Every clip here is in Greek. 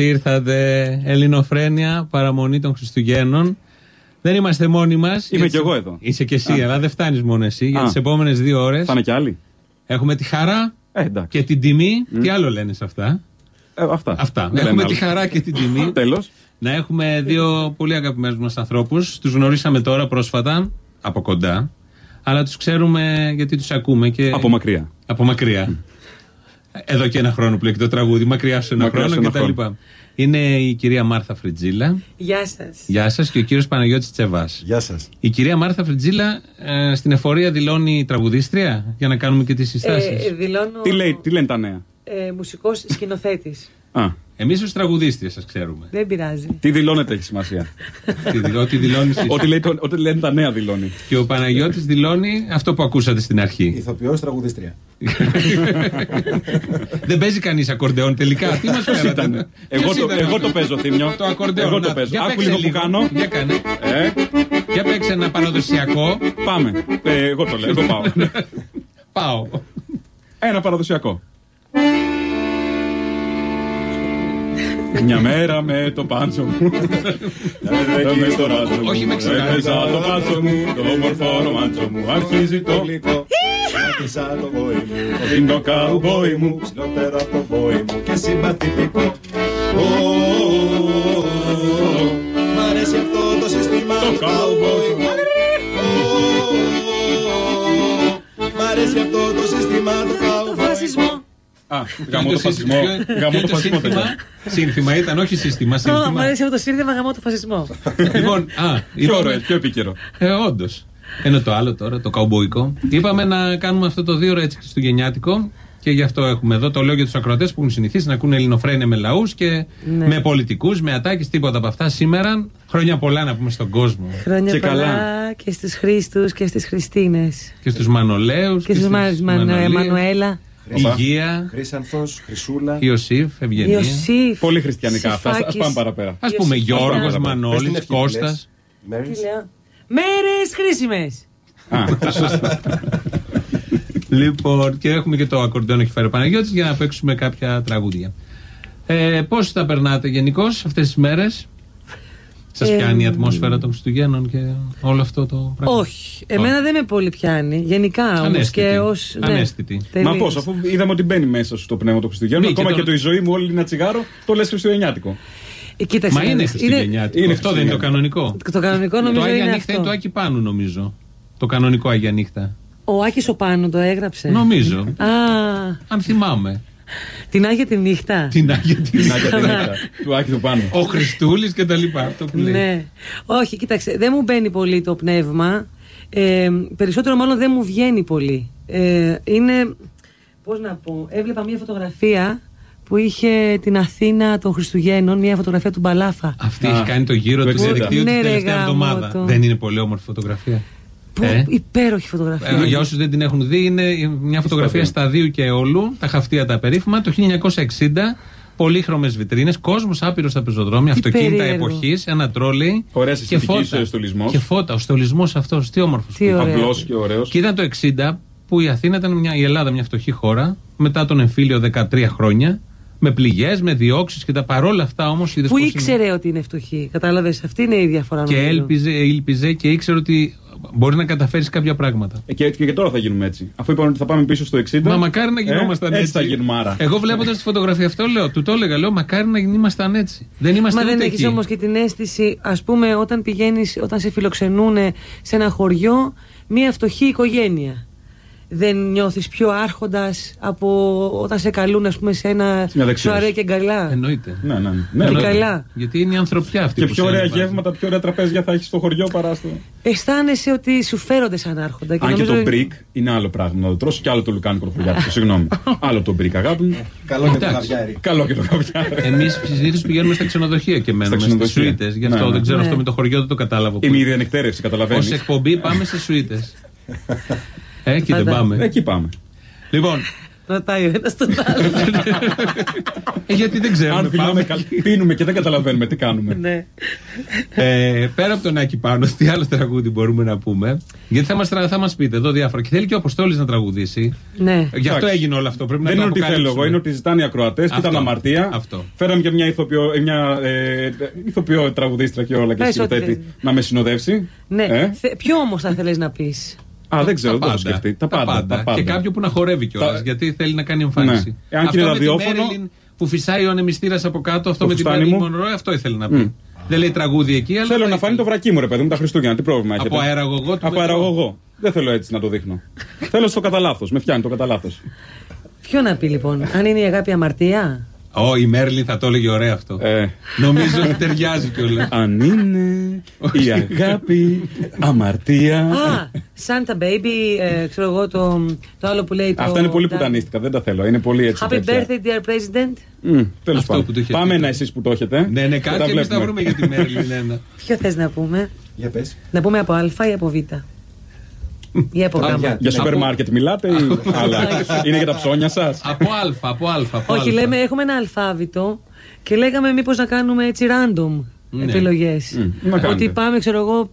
Χρόνια πολλά. Καλώ ήρθατε, Ελληνοφρένια, παραμονή των Χριστουγέννων. Δεν είμαστε μόνοι μας. Είμαι κι εγώ εδώ. Είσαι κι εσύ, Α. αλλά δεν φτάνεις μόνο εσύ. Για Α. τις επόμενες δύο ώρες Θα είναι κι άλλοι. έχουμε τη χαρά Ε, εντάξει. και την τιμή. Τι άλλο λένε σε αυτά; Ε, αυτά. Αυτά. Δεν έχουμε λένε τη άλλο. χαρά και την τιμή Τέλος. να έχουμε δύο πολύ αγαπημένους μας ανθρώπους. Τους γνωρίσαμε τώρα πρόσφατα από κοντά. Αλλά τους ξέρουμε γιατί τους ακούμε. Και... Από μακριά. Από μακριά. Εδώ και ένα χρόνο που λέει και το τραγούδι. Μακριά σε ένα Μακριά χρόνο σε ένα και τα λοιπά. Είναι η κυρία Μάρθα Φριτζίλα. Γεια σας. Γεια σας και ο κύριος Παναγιώτης Τσεβάς. Γεια σας. Η κυρία Μάρθα Φριτζίλα ε, στην εφορία δηλώνει τραγουδίστρια για να κάνουμε και τις συστάσεις. Ε, δηλώνω. Τι, λέει, τι λένε τα νέα; Ε, Μουσικός σκηνοθέτης. Α, Εμείς ως τραγουδίστρια σας ξέρουμε. Δεν πειράζει. τι δηλώνεται έχει σημασία. Τι δηλ- Ό,τι δηλώνεις εσύ; ό,τι, λέει, το- ό,τι λένε τα νέα δηλώνει. Και ο Παναγιώτης δηλώνει αυτό που ακούσατε στην αρχή. Ηθοποιός τραγουδίστρια. Δεν παίζει κανείς ακορντεόν τελικά. Τι μας Ποιος ήταν. Εγώ, το, εγώ το παίζω, Θήμιο. Το ακορντεόν; Εγώ να, το παίζω. για Άκου παίξε λίγο που κάνω. Για κάνε. Ε, Για παίξε ένα παραδοσιακό. πάμε. Ε, εγώ το λέω. Εγώ πάω. Πάω. Ένα παραδοσιακό. Μια μέρα με το πάντσο μου. Με στο ράτσο μου. Όχι με ξεράζει. Έπαιζα το πάντσο μου. Το όμορφο ρομάντσο μου. Αρχίζει το γλυκό. Άκουσα το βόη μου. είναι το καουμπόι μου. Ψηλότερο από το βόη μου και συμπαθητικό. Ω, Μ' αρέσει αυτό το σύστημα Το του cowboy. cowboy. Ω, Μ' αρέσει αυτό το σύστημα του Το cowboy. φασισμό. Α, γαμώ το φασισμό. Ποιο- Γαμώ ποιο το φασισμό. σύνθημα. παιδιά. Σύνθημα ήταν, όχι σύστημα. Ω, Μ' Σύνθημα. αρέσει αυτό το σύνδεμα γαμό το φασισμό. Λοιπόν, α, Πιο ωραίο, είπαμε. πιο επίκαιρο. Ε, όντως. Ενώ το άλλο τώρα, το καουμπόικο. Είπαμε να κάνουμε αυτό το δύο ώρο έτσι χριστουγεννιάτικο. Και γι' αυτό έχουμε εδώ. Το λέω για τους ακροατές που έχουν συνηθίσει να ακούνε ελληνοφρένια με λαούς και Ναι. με πολιτικούς, με ατάκες, τίποτα από αυτά. Σήμερα, χρόνια πολλά να πούμε στον κόσμο. Χρόνια Και πολλά καλά. και στους Χρήστους και στις Χριστίνες. Και στους Μανολέους. Και στους Μα- Μανου- Μανουέλα. Υγεία, Χρήσανθος, Χρυσούλα. Ιωσήφ, Ευγενία. Ιωσήφ. Πολύ χριστιανικά αυτά. Ας Σοφάκης. πάμε παραπέρα. Α πούμε Ιωσήφ. Γιώργος, Πάμε παραπέρα. Πες την Μανώλη, ευχή που Κώστας. λες. Μέρες. Τι λέω; Μέρες χρήσιμες. Α, σωστά. Λοιπόν, και έχουμε και το ακορντεόν έχει φέρει ο Παναγιώτης για να παίξουμε κάποια τραγούδια. Ε, Πώς τα περνάτε γενικώς αυτές τις μέρες, Σας Ε, πιάνει η ατμόσφαιρα των Χριστουγέννων και όλο αυτό το πράγμα; Όχι. Εμένα δεν με πολύ πιάνει. Γενικά όμως Ανέστητη. και ω. Ανέστητη. Μα πώς, αφού είδαμε ότι μπαίνει μέσα σου το πνεύμα του Χριστουγέννου, Μπήκε ακόμα το- και το η ζωή μου όλη είναι ένα τσιγάρο, το λες Χριστουγεννιάτικο. Ε, κοίταξε. Μα να είναι δεις. Χριστουγεννιάτικο. είναι αυτό δεν είναι το Χριστουγεννιάτικο. κανονικό. Το κανονικό Το νομίζω Άγια είναι Νύχτα είναι το αυτό. Άκη Πάνου, νομίζω. Το κανονικό Άγια Νύχτα. Ο Άκης ο Πάνου το έγραψε. Νομίζω. Α, Αν θυμάμαι. Την Άγια τη νύχτα. Την Άγια τη Την Άγια τη νύχτα, του Άκη του πάνω. Ο Χριστούλης και τα λοιπά. Αυτό που λέει. Ναι. Όχι, κοίταξε, δεν μου μπαίνει πολύ το πνεύμα. Ε, περισσότερο μάλλον δεν μου βγαίνει πολύ. Ε, είναι, πώς να πω, έβλεπα μια φωτογραφία που είχε την Αθήνα των Χριστουγέννων, μια φωτογραφία του Μπαλάφα. Αυτή Α, έχει κάνει το γύρο το του 60. διαδικτύου Ναι, την ρε, τελευταία γάμο εβδομάδα. το. Δεν είναι πολύ όμορφη φωτογραφία. Που, Ε; Υπέροχη φωτογραφία. Ε, για όσους δεν την έχουν δει, είναι μια φωτογραφία σταδίου και όλου, τα χαυτία τα περίφημα, το 1960. Πολύχρωμες βιτρίνες, κόσμος άπειρος στα πεζοδρόμια, Τι αυτοκίνητα περίεργο. εποχής, ένα τρόλεϊ. Ωραία και αισθητική φώτα. στολισμός. Και φώτα, ο στολισμός αυτός, τι όμορφος. Τι ωραίος. Απλός και ωραίος. Και ήταν το 60 που η Αθήνα ήταν μια, η Ελλάδα μια φτωχή χώρα, μετά τον εμφύλιο 13 χρόνια, με πληγές, με διώξεις και τα παρόλα αυτά όμως. Που ήξερε ότι είναι φτωχή. Κατάλαβες, αυτή είναι η διαφορά. Και νομίζω. έλπιζε, ήλπιζε και ήξερε ότι μπορεί να καταφέρεις κάποια πράγματα. Ε, Και, και τώρα θα γίνουμε έτσι. Αφού είπαμε ότι θα πάμε πίσω στο 60. Μα μακάρι να ε, γινόμασταν έτσι. Έτσι θα γίνουμε άρα. Εγώ βλέποντας τη φωτογραφία αυτό, λέω, του το έλεγα, λέω, μακάρι να γινόμασταν έτσι. Δεν είμαστε Μα ούτε δεν εκεί. έχεις όμως και την αίσθηση, ας πούμε, όταν πηγαίνεις, όταν σε φιλοξενούν σε ένα χωριό, μια φτωχή οικογένεια. Δεν νιώθεις πιο άρχοντας από όταν σε καλούν, ας πούμε, σε ένα μια δεξίωση. σοαρέ και γκαλά. Εννοείται. Ναι, ναι, ναι. Τι ναι, ναι. καλά. Γιατί είναι η ανθρωπιά αυτή Και που πιο σε ωραία ανεβάζει. γεύματα, πιο ωραία τραπέζια θα έχεις στο χωριό παρά στο. Αισθάνεσαι ότι σου φέρονται σαν άρχοντα. Αν και νομίζω το είναι- μπρικ είναι άλλο πράγμα. Να το τρώσει και άλλο το λουκάνικο το χωριάτικο. Συγγνώμη. άλλο το μπρικ, αγάπη μου. Καλό και το Εντάξει. χαβιάρι. Καλό και το χαβιάρι. Εμείς συνήθως πηγαίνουμε στα ξενοδοχεία και μένουμε στις ξενοδοχεία. σουίτες. Γι' αυτό Ναι, ναι. δεν ξέρω Ναι. αυτό με το χωριό, δεν το κατάλαβα. Είμαι η διανεκτέρευση, Ω καταλαβαίνει. εκπομπή πάμε σε σουίτες. Εκεί δεν Φαντάζομαι. πάμε. Εκεί πάμε. Λοιπόν, Ρωτάει ο ένας τον άλλο. Ε, γιατί δεν ξέρουμε. Αν πάμε. φιλάμε, καλ- πίνουμε και δεν καταλαβαίνουμε τι κάνουμε. ναι. Ε, πέρα από τον Άκη Πάνο, τι άλλο τραγούδι μπορούμε να πούμε; Γιατί θα μας θα μας πείτε εδώ διάφορα. Και θέλει και ο Αποστόλης να τραγουδήσει. ναι. Γι' αυτό Εντάξει. έγινε όλο αυτό. Πρέπει Δεν να είναι το ότι θέλω εγώ, αποκαλύψουμε. είναι ότι ζητάνε οι ακροατές και Αυτό. ήταν αμαρτία. Αυτό. Φέραμε και μια ηθοποιό, ε, μια, ε, ηθοποιό τραγουδίστρα και όλα και Πες ό,τι σκηνοθέτη θες. να με συνοδεύσει. ναι. Ε; Θε- Ποιο όμως θα θέλεις να πεις; Α, δεν ξέρω, Τα δεν το έχω πάντα. σκεφτεί. Τα πάντα. τα πάντα. Και κάποιο που να χορεύει κιόλας. Τα- Γιατί θέλει να κάνει εμφάνιση. Ναι. Εάν και αυτό είναι με τη ραδιόφωνο- Μέριλιν που φυσάει ο ανεμιστήρας από κάτω, αυτό Το με την φουστάνι Μέριλιν μου. Μονρό, αυτό ήθελε να πει. Μμ. Δεν λέει τραγούδι εκεί, αλλά. Θέλω θα να φανεί το ήθελε. βρακί μου, ρε παιδί μου, τα Χριστούγεννα. Τι πρόβλημα έχετε; Από αεραγωγό του Από μετρό. αεραγωγό. Δεν θέλω έτσι να το δείχνω. θέλω στο κατά λάθος. Με φτιάνει το κατά λάθος. Ποιο να πει λοιπόν, αν είναι η αγάπη αμαρτία; Ω, η Μέρλιν θα το έλεγε ωραίο αυτό. Ε, Νομίζω ότι ταιριάζει κιόλας. αν είναι η αγάπη αμαρτία. Α, Santa Baby, ε, ξέρω εγώ το, το άλλο που λέει. Το, Αυτά είναι πολύ τα- πουτανίστικα, δεν τα θέλω. Είναι πολύ έτσι. Happy τέτοια. birthday, dear president. Μμ, τέλος Αυτό πάντων. που το είχε Πάμε πει. ένα εσείς που το έχετε. Ναι, ναι, Και τα κάτι και εμείς θα βλέπουμε. βρούμε για τη Μέρλιν ένα. Ποιο θες να πούμε, Για πες. Να πούμε από Α ή από Β. Ή από Α, Γ. για- Για σούπερ Από- μάρκετ μιλάτε ή άλλα; Είναι για τα ψώνια σας; Από Α, από Α. από Όχι, Α. λέμε, έχουμε ένα αλφάβητο και λέγαμε μήπως να κάνουμε έτσι random Ναι. επιλογές. Μμ, να κάνετε. Ότι πάμε, ξέρω εγώ,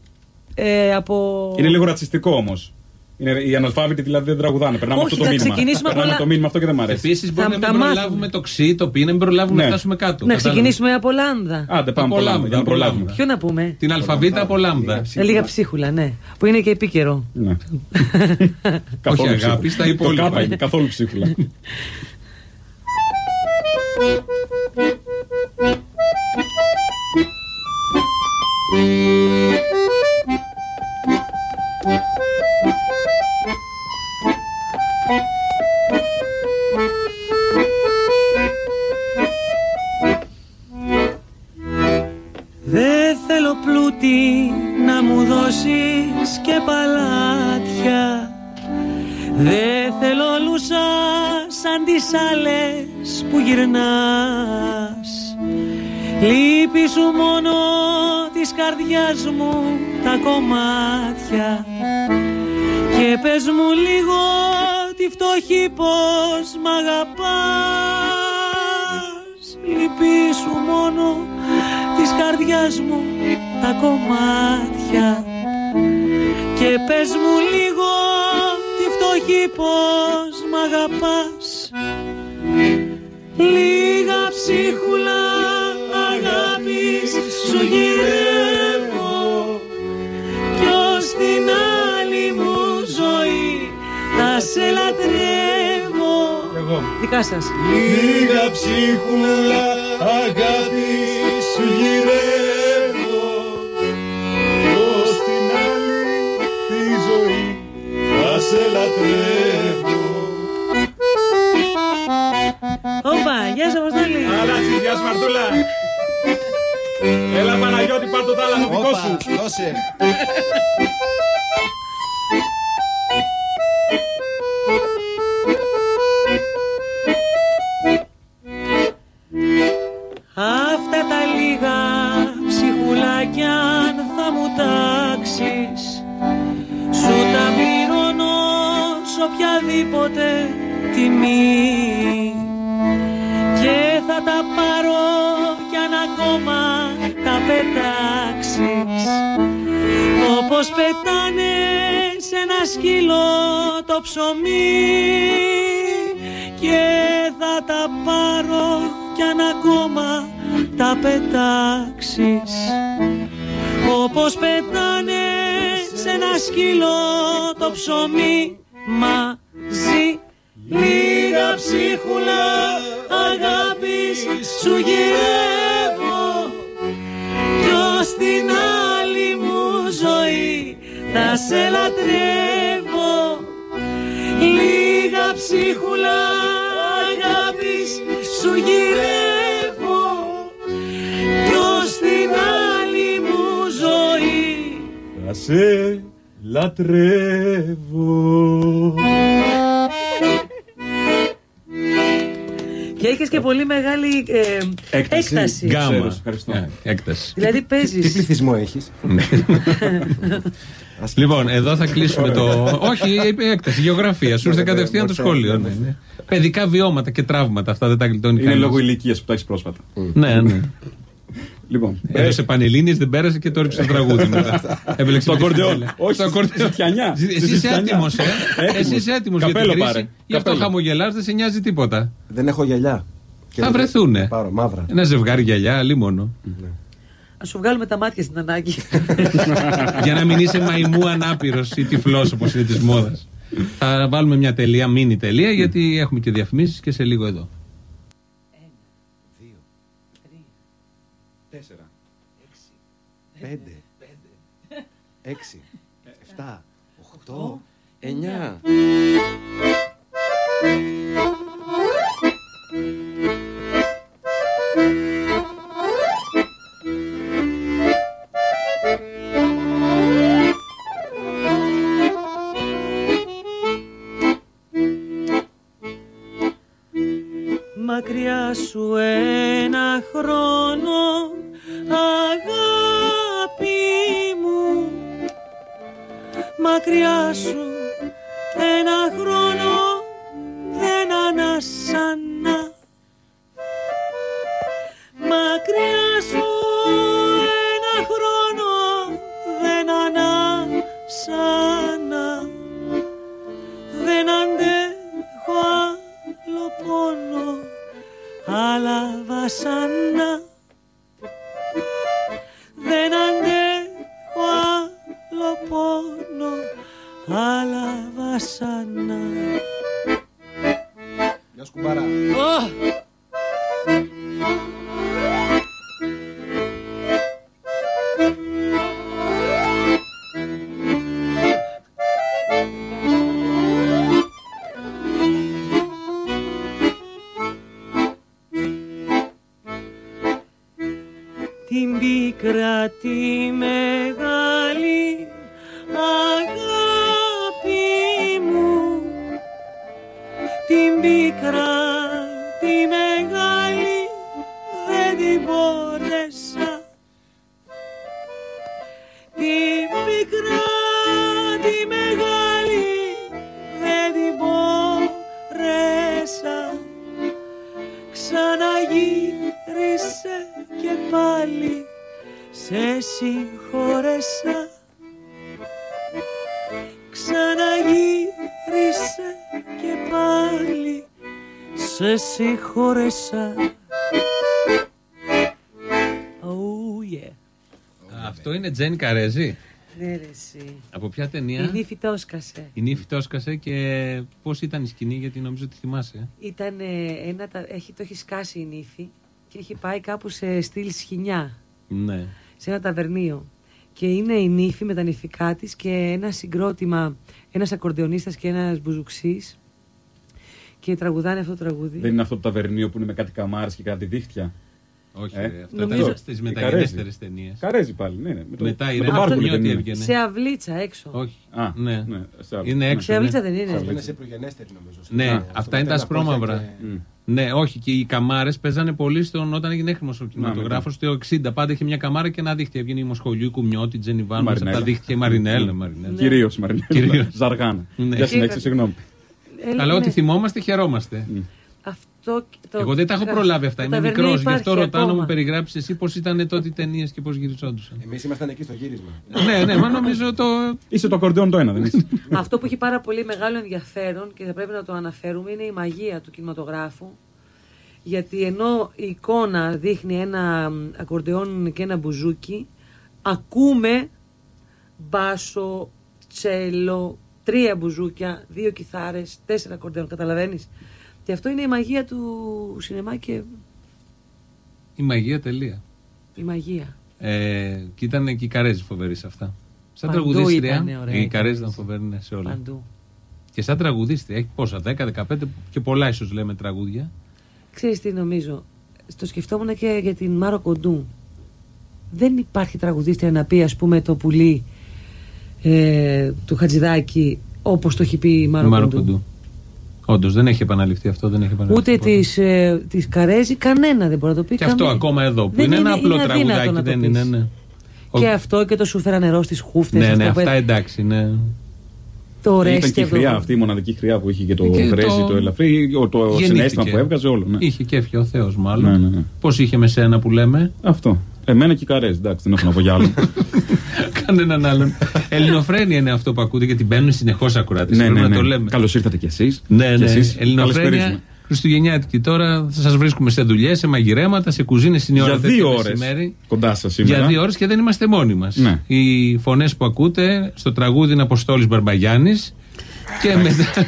ε, από... Είναι λίγο ρατσιστικό όμως. Οι αναλφάβητοι δηλαδή δεν τραγουδάνε. Περνάμε Όχι, αυτό το θα μήνυμα. ξεκινήσουμε Περνάμε από το μήνυμα αυτό και δεν μ' αρέσει. Επίσης μπορεί Θα να τα μην μάθουμε. προλάβουμε το ξύ, το πι, να μην προλάβουμε Ναι. να φτάσουμε κάτω. Να Κατάλαβες; ξεκινήσουμε από λάμδα. Άντε πάμε Από από λάμδα, λάμδα, για να από προλάβουμε. λάμδα. Ποιο να πούμε; Την αλφαβήτα από λάμδα. Ε, λίγα ψίχουλα, ναι. Που είναι και επίκαιρο. Ναι. Καθόλου αγάπη, ψίχουλα. στα Το υπόλοιπα. κάπα είναι, καθόλου ψίχουλα. Δεν κομμάτια. Και πες μου λίγο τη φτωχή πως μ' αγαπάς. Λύπη σου μόνο της καρδιάς μου τα κομμάτια. Και πες μου λίγο τη φτωχή πως μ' αγαπάς. Λίγα ψίχουλα σε λατρεύω Δικά σας. Λίγα ψίχουλα αγάπη σου γυρεύω. Ως την άλλη τη ζωή θα σε λατρεύω. Όπα, γεια σας Αποστόλη. Άλλα γεια σου Μαρτούλα. Έλα Παναγιώτη, πάρ' το τάλανο δικό Όπα, σου. δώσε το ψωμί μαζί. Λίγα ψίχουλα αγάπης σου γυρεύω. Κι ως την άλλη μου ζωή θα σε λατρεύω. Λίγα ψίχουλα αγάπης σου γυρεύω. Κι ως την άλλη μου ζωή Θα σε λατρεύω. Και έχεις και πολύ μεγάλη ε, Έκταση. έκταση Γκάμα. Γκάμα. Ευχαριστώ. Ε, Έκταση. Δηλαδή Τι παίζεις πληθυσμό έχεις; Ναι. Λοιπόν, εδώ θα κλείσουμε το. Όχι, η έκταση, γεωγραφία. Σου ήρθε κατευθείαν το σχόλιο. ναι, ναι. Παιδικά βιώματα και τραύματα, αυτά δεν τα γλιτώνει Είναι κανείς. λόγω ηλικίας που τα έχεις πρόσφατα. Ναι, ναι. Λοιπόν, Έδωσε πανελλήνιες, δεν πέρασε και το ρίξε στο τραγούδι μετά. Έπαιξε Στο με τη ακορντεόν. φανέλα. Όχι, Στο στη ακορντεόν. ζητιανιά. Εσύ Στη είσαι ζητιανιά. έτοιμος, ε; Έτοιμος. Εσύ είσαι έτοιμος για την Καπέλο κρίση; πάρε. Γι' αυτό Καπέλο. χαμογελάς, δεν σε νοιάζει τίποτα. Δεν έχω γυαλιά. Και Θα δεν- βρεθούνε. Πάρω μαύρα. Ένα ζευγάρι γυαλιά, αλλή μόνο. Α σου βγάλουμε τα μάτια στην ανάγκη. Για να μην είσαι μαϊμού ανάπηρος ή τυφλός όπως είναι της μόδας. Θα βάλουμε μια τελεία, μήνυ τελεία, γιατί έχουμε και διαφημίσεις και σε λίγο εδώ. Πέντε. Έξι. Εφτά. Οχτώ. Εννιά. Μακριά σου ένα χρόνο Μακριά σου. Ένα χρόνο δεν ανασανά Μακριά σου ένα χρόνο δεν ανασανά δεν αντέχω άλλο πόνο άλλα βασανά άλλα βασανά Μια σκουμπάρα. την συγχώρεσα Oh yeah Αυτό είναι Τζένι Καρέζη. Ναι ρε εσύ Από ποια ταινία; Η νύφη το έσκασε Η νύφη το έσκασε και πώς ήταν η σκηνή, γιατί νομίζω ότι θυμάσαι. Ήταν ένα, τα- έχει, το έχει σκάσει η νύφη και έχει πάει κάπου σε στυλ σχοινιά Ναι. σε ένα ταβερνίο. Και είναι η νύφη με τα νηφικά της και ένα συγκρότημα, ένας ακορντεονίστας και ένας μπουζουξής. Και τραγουδάνε αυτό το τραγούδι. Δεν είναι αυτό το ταβερνίο που είναι με κάτι καμάρες και κάτι δίχτυα. Όχι, Ε, ρε, αυτό νομίζω- ήταν στις Η μεταγενέστερες Καρέζη. ταινίες. Καρέζι πάλι, ναι, ναι. Με το, Μετά η με το Ρένα Μάρκουλη Αυτονιώτη δεν είναι. έβγαινε. Σε αυλίτσα έξω. Όχι. Α, ναι. ναι, σε άλλο. Είναι Ναι. έξω. Σε αυλίτσα ναι. δεν είναι. Αυτό είναι σε προγενέστερη νομίζω. Ναι, Α, αυτά στο είναι τα μετέρα ασπρόμαυρα. πόδια και- Μμ. Ναι, όχι, και οι καμάρες παίζανε πολύ στον, όταν έγινε έχρημο ο κινηματογράφος. Το 60 πάντα είχε μια καμάρα και ένα δίχτυ. Έβγαινε η Μοσχολιού, η Κουμιώτη, η Τζενιβάνου, μέσα από τα Μαρινέλα. δίχτυα, η Μαρινέλα. Μαρινέλα. Κυρίως Μαρινέλα. Κυρίως. Ζαργάνα. Ναι. Για συνέχιση, συγγνώμη. Ε, Αλλά ναι. ό,τι θυμόμαστε, χαιρόμαστε. Αυτό το... Εγώ δεν τα έχω προλάβει αυτά. το Είμαι ταβερνίο μικρός, γι' υπάρχει αυτό ρωτάω να ακόμα. μου περιγράψεις εσύ πώς ήταν τότε οι ταινίες και πώς γυριζόντουσαν. Εμείς ήμασταν εκεί στο γύρισμα. ναι, ναι, μα νομίζω το. Είσαι το ακορντεόν το ένα, δεν είσαι. Αυτό που έχει πάρα πολύ μεγάλο ενδιαφέρον και θα πρέπει να το αναφέρουμε είναι η μαγεία του κινηματογράφου. Γιατί ενώ η εικόνα δείχνει ένα μ, ακορντεόν και ένα μπουζούκι, ακούμε μπάσο, τσέλο, τρία μπουζούκια, δύο κιθάρες, τέσσερα ακορντεόν, καταλαβαίνεις; Και αυτό είναι η μαγεία του σινεμά και Η μαγεία τελεία. η μαγεία. Ε, και ήταν και η Καρέζη φοβερή σε αυτά. Σαν Παντού τραγουδίστρια. ήτανε ωραία η η Καρέζη Καρέζη. ήταν φοβερή ναι, σε όλα. Παντού. Και σαν τραγουδίστρια, έχει πόσα, 10, 15 και πολλά ίσως λέμε τραγούδια. Ξέρεις τι νομίζω. Στο σκεφτόμουν και για την Μάρο Κοντού. Δεν υπάρχει τραγουδίστρια να πει ας πούμε το πουλί ε, του Χατζηδάκη όπως το έχει πει η Μάρο, Μάρο Κοντού. Κοντού. Όντως δεν έχει επαναληφθεί αυτό, δεν έχει επαναληφθεί. Ούτε ποτέ. της, ε, της Καρέζη κανένα δεν μπορεί να το πει Και αυτό καμία. ακόμα εδώ που Δεν είναι, ένα απλό αδύνατο τραγουδάκι, να το δεν πεις. είναι. Ναι. Ο- Και αυτό και το σου φέρα νερό στις χούφτες. Ναι, ναι, αυτά εντάξει. Ναι. Το Ήταν ρέστι και η αυτό. χρειά αυτή, η μοναδική χρειά που είχε και το Και βρέζι, το- το ελαφρύ, ο- το Γεννήθηκε. συνέστημα που έβγαζε όλο. Ναι. Είχε και έφυγε ο Θεός, μάλλον. Ναι, ναι, ναι. Πώς είχε με σένα που λέμε; Αυτό. Εμένα και οι καρές, εντάξει, δεν έχω να πω για άλλο. Κανέναν άλλον. Ελληνοφρένεια είναι αυτό που ακούτε γιατί μπαίνουν συνεχώς ακουράτε. ναι, ναι, να ναι. το λέμε. Καλώς ήρθατε κι εσείς. Ναι, ναι. Ελληνοφρένεια. Χριστουγεννιάτικη τώρα θα σας βρίσκουμε σε δουλειές, σε μαγειρέματα, σε κουζίνες είναι η ώρα Για τέτοια δύο ώρες μεσημέρι. κοντά σας σήμερα. Για δύο ώρες και δεν είμαστε μόνοι μας. Ναι. Οι φωνές που ακούτε στο τραγούδι είναι Αποστόλης Μπαρμπαγιάννης. Και μετά.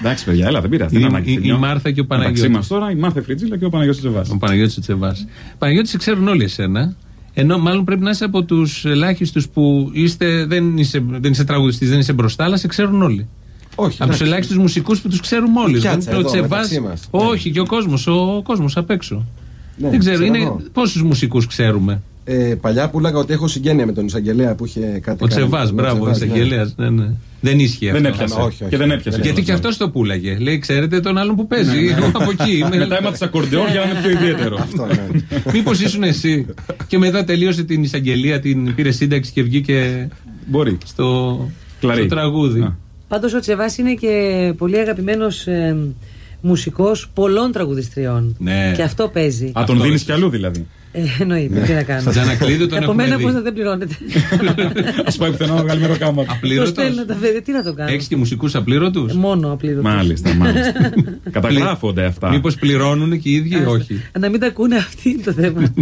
Εντάξει, παιδιά, έλα, δεν πειράζει. Η- δεν ανάγκη η- θηλιό. η Μάρθα και ο Μεταξύ Παναγιώτης. μας τώρα η Μάρθα Φριτζίλα και ο Παναγιώτης Τζεβάς. Ο Παναγιώτης Τσεβάς. Παναγιώτης, σε ξέρουν όλοι εσένα. Ενώ μάλλον πρέπει να είσαι από τους ελάχιστους που είστε, δεν είσαι, δεν είσαι τραγουδιστής, δεν είσαι μπροστά, αλλά σε ξέρουν όλοι. Όχι. Από τους εντάξει. ελάχιστους μουσικούς που τους ξέρουμε όλοι. Πιάτσα Δεν- εδώ, Τσεβάς- μεταξύ μας. Όχι, και ο κόσμος, ο κόσμος απ' έξω. Ναι, δεν ξέρω, ξέρω είναι εγώ. πόσους μουσικούς ξέρουμε. Ε, παλιά πουλάγα ότι έχω συγγένεια με τον εισαγγελέα που είχε κάτι. Ο κάνει. Τσεβάς, μπράβο, ο Τσεβάς, ναι. εισαγγελέας. Ναι, ναι. Δεν ίσχυε Δεν αυτό. έπιασε. όχι, όχι. Και δεν έπιασε. Γιατί και αυτός το πούλαγε. Λέει, ξέρετε τον άλλον που παίζει. Εγώ από εκεί είμαι. Μετά έμαθα ακορντεόν για να είναι πιο ιδιαίτερο. Αυτό, ναι. Μήπως ήσουν εσύ. και μετά τελείωσε την εισαγγελία, την πήρε σύνταξη και βγήκε Μπορεί. στο, Κλαρί. στο τραγούδι. Α. Πάντως ο Τσεβάς είναι και πολύ αγαπημένος ε, μουσικός πολλών τραγουδιστριών. Ναι. Και αυτό παίζει. Α, τον Αυτό δίνεις ίσως. κι αλλού δηλαδή. Ε, εννοείται, τι να κάνω. Τζανακλείδου τον Από έχουμε μένα δει. πώς να δεν πληρώνεται. Α πάει πουθενά να βγάλει μέρο Το Απλήρωτος. στέλνω τα παιδιά, τι να το κάνω. Έχεις και μουσικούς απλήρωτους; Ε, Μόνο απλήρωτο. Μάλιστα, μάλιστα. Καταγράφονται αυτά. Μήπως πληρώνουν και οι ίδιοι, όχι; Να μην τα ακούνε αυτοί είναι το θέμα.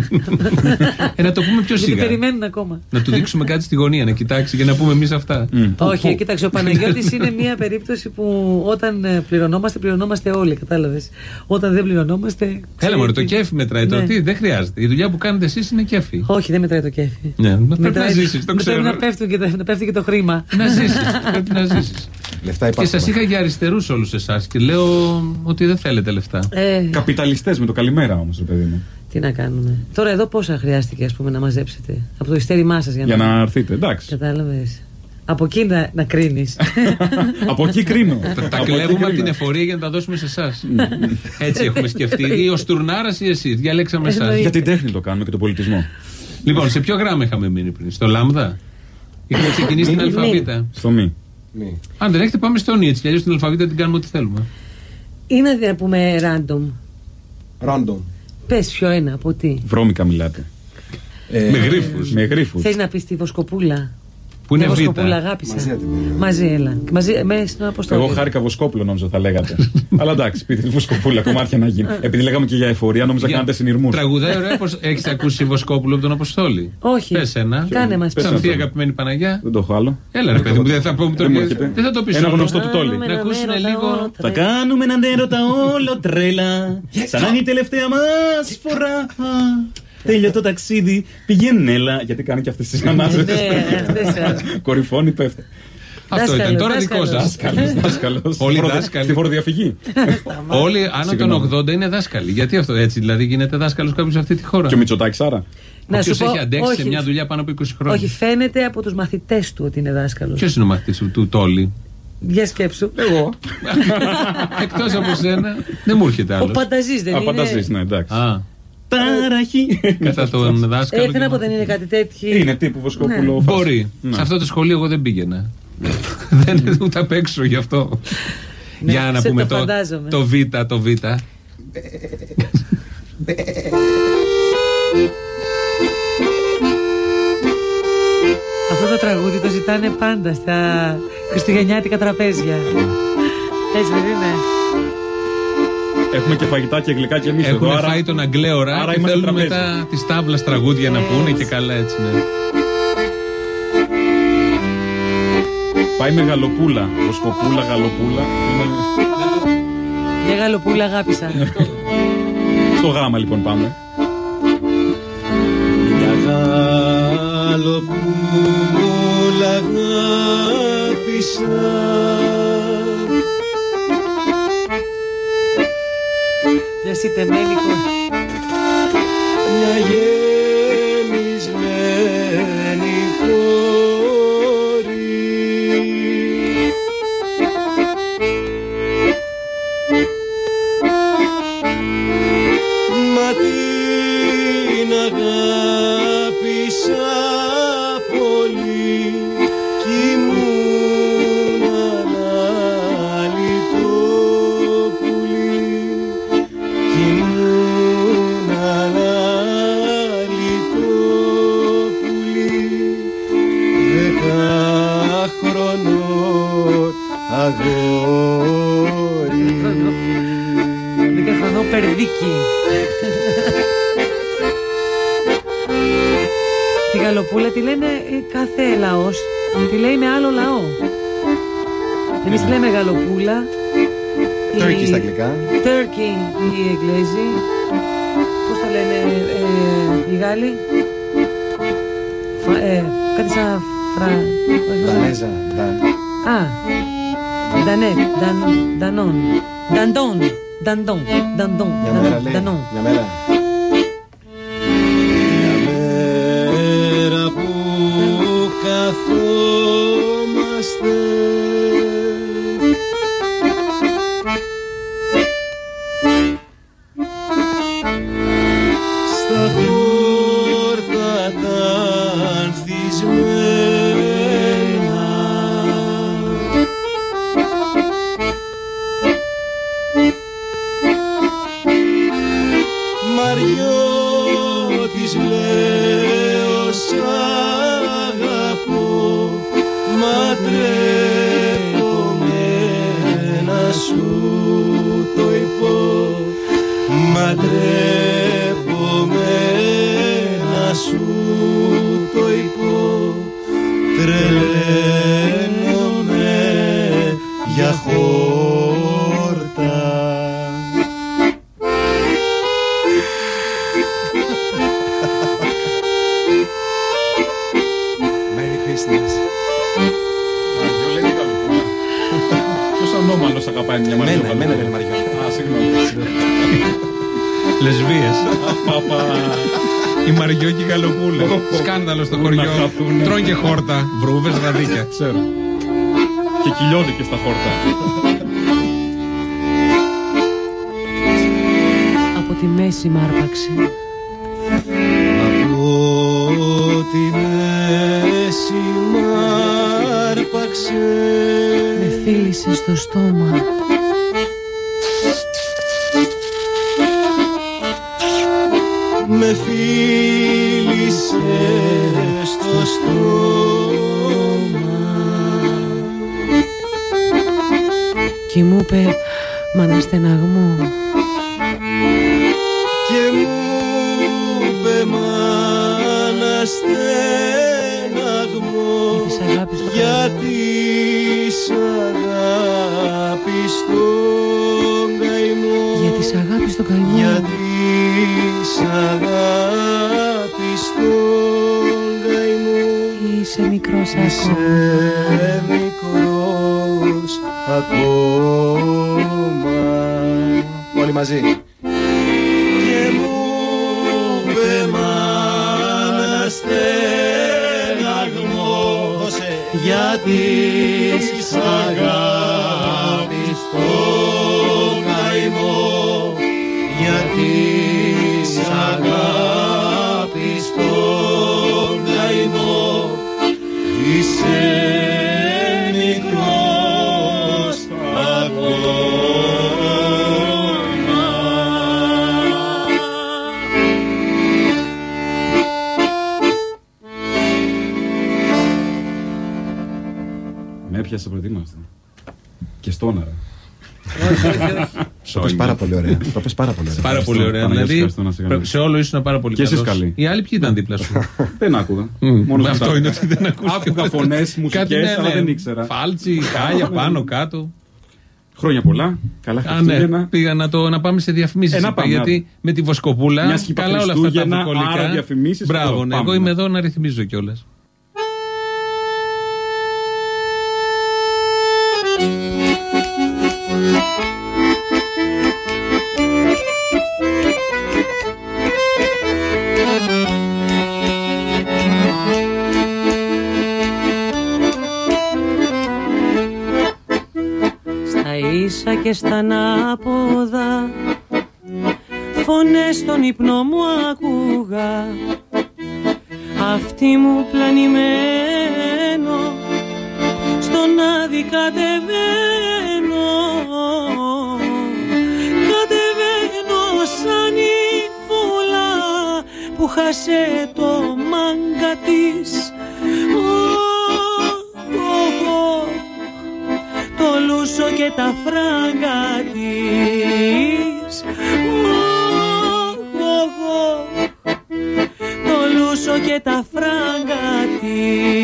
Ε, να το πούμε πιο Γιατί σιγά. περιμένουν ακόμα. Να του δείξουμε κάτι στη γωνία, να κοιτάξει και να πούμε εμείς αυτά. Όχι, κοίταξε, ο Παναγιώτης είναι μια περίπτωση που όταν ε, πληρωνόμαστε, πληρωνόμαστε όλοι, κατάλαβες. Όταν δεν πληρωνόμαστε. Έλα ξέρει μωρέ, το τι- κέφι μετράει τώρα. Ναι. Τι, δεν χρειάζεται. Η δουλειά που κάνετε εσείς είναι κέφι. Όχι, δεν μετράει το κέφι. Ναι, πρέπει να Μετράει- ζήσεις, το μετράει ξέρω. να, πέφτουν και, τα- να πέφτει και το χρήμα. Να ζήσεις. Πρέπει να ζήσεις. Λεφτά Και υπάρχουν. σας είχα για αριστερούς όλους εσάς και λέω ότι δεν θέλετε λεφτά. Ε, Καπιταλιστές με το καλημέρα όμως, ρε παιδί μου. τι να κάνουμε. Τώρα εδώ πόσα χρειάστηκε ας πούμε, να μαζέψετε; Από το ιστέρημά σας για, Για να έρθετε, εντάξει. Κατάλαβες. Από εκεί να, να κρίνεις. Από εκεί κρίνω. Τα Από εκεί κλέβουμε από κρίνω. την εφορία για να τα δώσουμε σε εσάς. Έτσι έχουμε σκεφτεί. Ή ο Στουρνάρας ή εσύ. Διαλέξαμε εσάς. Εννοείται. Για την τέχνη το κάνουμε και τον πολιτισμό. Λοιπόν, σε ποιο γράμμα είχαμε μείνει πριν, στο Λάμδα; Είχαμε ξεκινήσει την Μη. αλφαβήτα. Στο μη. Μη. Αν δεν έχετε, πάμε στον έτσι. Κι αλλιώς την αλφαβήτα την κάνουμε ό,τι θέλουμε. Ή να δι- πούμε random. Random. Πες ποιο ένα, από τι. Βρώμικα μιλάτε. Ε, Με γρήφου. Με γρήφου. Θες να πεις τη Βοσκοπούλα; Που είναι Τη Βοσκοπούλα, β. αγάπησα. Μαζί να την πούμε. Μαζί, έλα. Μαζί, με στην αποστολή. Εγώ χάρηκα Βοσκόπουλο νόμιζα θα λέγατε. Αλλά εντάξει, πείτε τη Βοσκοπούλα, κομμάτια να γίνει. Επειδή λέγαμε και για εφορία, νόμιζα Για- κάνατε συνειρμούς. Τραγουδάει ωραία. Έχεις ακούσει Βοσκόπουλο από τον Αποστόλη. Όχι. Πες ένα. Κάνε μας. Πες Σαν ένα θεία τώρα. αγαπημένη Παναγιά. Δεν το έχω άλλο. Έλα ρε παιδί μου, δεν θα πούμε Δεν μου τώρα. έρχεται. Δεν θα το πεις Ένα γνωστό του Τόλι. Κάνουμε Να έναν ακούσουνε έρωτα λίγο. όλο Θα τρελά. κάνουμε έναν έρωτα όλο τρέλα. Σαν να είναι η τελευταία μας φορά. Τέλειο το ταξίδι. Πηγαίνει έλα. Γιατί κάνει και αυτές τις ανάσε. Ναι, αυτές, α. Κορυφώνει, πέφτει. Αυτό ήταν. Δάσκαλος, Τώρα δικός δάσκαλος. σα. Δάσκαλος, δάσκαλος. Όλοι δάσκαλοι. Στη φοροδιαφυγή. Όλοι άνω Συγγνώμη. των 80 είναι δάσκαλοι. Γιατί αυτό έτσι, δηλαδή γίνεται δάσκαλος κάποιος σε αυτή τη χώρα; Και ο Μητσοτάκης άρα. Να Ποιο σου πω, έχει αντέξει σε όχι. μια δουλειά πάνω από 20 χρόνια. Όχι, φαίνεται από τους μαθητές του ότι είναι δάσκαλος. Ποιος είναι ο μαθητής του, του Τόλι; Για σκέψου. Εγώ. Εκτός από σένα, δεν μου έρχεται Ο άλλος. Πανταζής δεν είναι. Απανταζή, ναι, εντάξει. Α, Ταραχή. κατά τον δάσκαλο. Έρθει και να πω τον- δεν είναι κάτι τέτοιο. Είναι τύπου Βοσκόπουλο. φάση. Μπορεί. Ναι. Σε αυτό το σχολείο εγώ δεν πήγαινα. δεν είναι ούτε απ' έξω γι' αυτό. Ναι, Για να σε πούμε το το, φαντάζομαι. το Β, το Β. Αυτό το τραγούδι το ζητάνε πάντα στα χριστουγεννιάτικα τραπέζια. Έτσι δεν είναι; Έχουμε και φαγητά και γλυκά και εμείς εδώ. Έχουν άρα- φάει τον Αγγλέωρα άρα και είμαστε θέλουν τραπέζι. μετά τη τάβλας τραγούδια να πούνε και καλά έτσι. Ναι. Πάει με γαλοπούλα. Βοσκοπούλα, γαλοπούλα. Είναι- Για γαλοπούλα αγάπησα. Στο γάμα λοιπόν πάμε. Μια γαλοπούλα αγάπησα Μια σιτεμένη κο- Μια γεμισμένη κόρη. Μα την αγάπησα τη λέει με άλλο λαό. Εμείς τη λέμε γαλοπούλα. Turkey οι- στα αγγλικά. Turkey οι Εγγλέζοι. Πώς το λένε ε, οι Γάλλοι. Φα- ε, κάτι σαν φρα... πώς το λένε. Δανέζα. Δα- Α, Ντανέ, Νταν, Ντανόν, Νταντών, Νταντών, Νταντών, Μια μέρα Και μου είπε μ' αναστεναγμό. και μου είπε μ' αναστεναγμό Της αγάπης το γιατί σ' αγάπη στον καημό Γιατί σ' αγάπης στο καημό. γιατί σ' αγάπη στον καημό Είσαι μικρός Είσαι ακόμα. Μικρός ακόμα Όλοι μαζί. και μου είπε μ' αναστεναγμό γιατί σ' Με έπιασε προετοίμαστα. Και στόναρα. Το πες πάρα πολύ ωραία. Το πες πάρα πολύ ωραία. Πάρα πολύ ωραία. Παναγιώτη, Δηλαδή, ευχαριστώ να σε κάνω. σε όλο ήσουν πάρα πολύ Και εσείς καλός. καλοί. Οι άλλοι ποιοι ήταν δίπλα σου; Δεν άκουγα. Μμ, Μόνος Αυτό αυτά. είναι ότι δεν ακούστηκε. Άκουγα φωνές, Κάτι, μουσικές, ναι, αλλά ναι. δεν ήξερα. Φάλτσι, χάλια, πάνω, κάτω. Χρόνια πολλά. Καλά Α, ναι, Χριστούγεννα. πήγα να, το, να πάμε σε διαφημίσεις. Ε, να πάμε, γιατί με τη Βοσκοπούλα. Μιας και είπα καλά όλα αυτά τα Χριστούγεννα, βουκολικά. άρα διαφημίσεις, Μπράβο, εδώ, ναι, πάμε. εγώ είμαι εδώ να ρυθμίζω κιόλας. Και στα ανάποδα. Φωνές στον ύπνο μου ακούγα. Αυτή μου πλανημένο Στον άδει κατεβαίνω. Κατεβαίνω σαν η φούλα Που χάσε το μάγκα της το λούσο και τα φράγκα της. Ω, ω, ω, το λούσο και τα φράγκα Είναι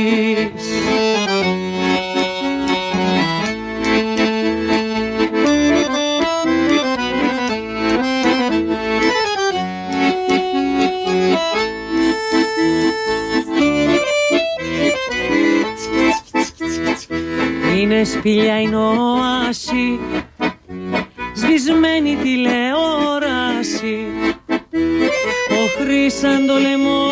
σπηλιά η νόαση Σβησμένη τηλεόραση. Ο χρήσαντο λεμόνι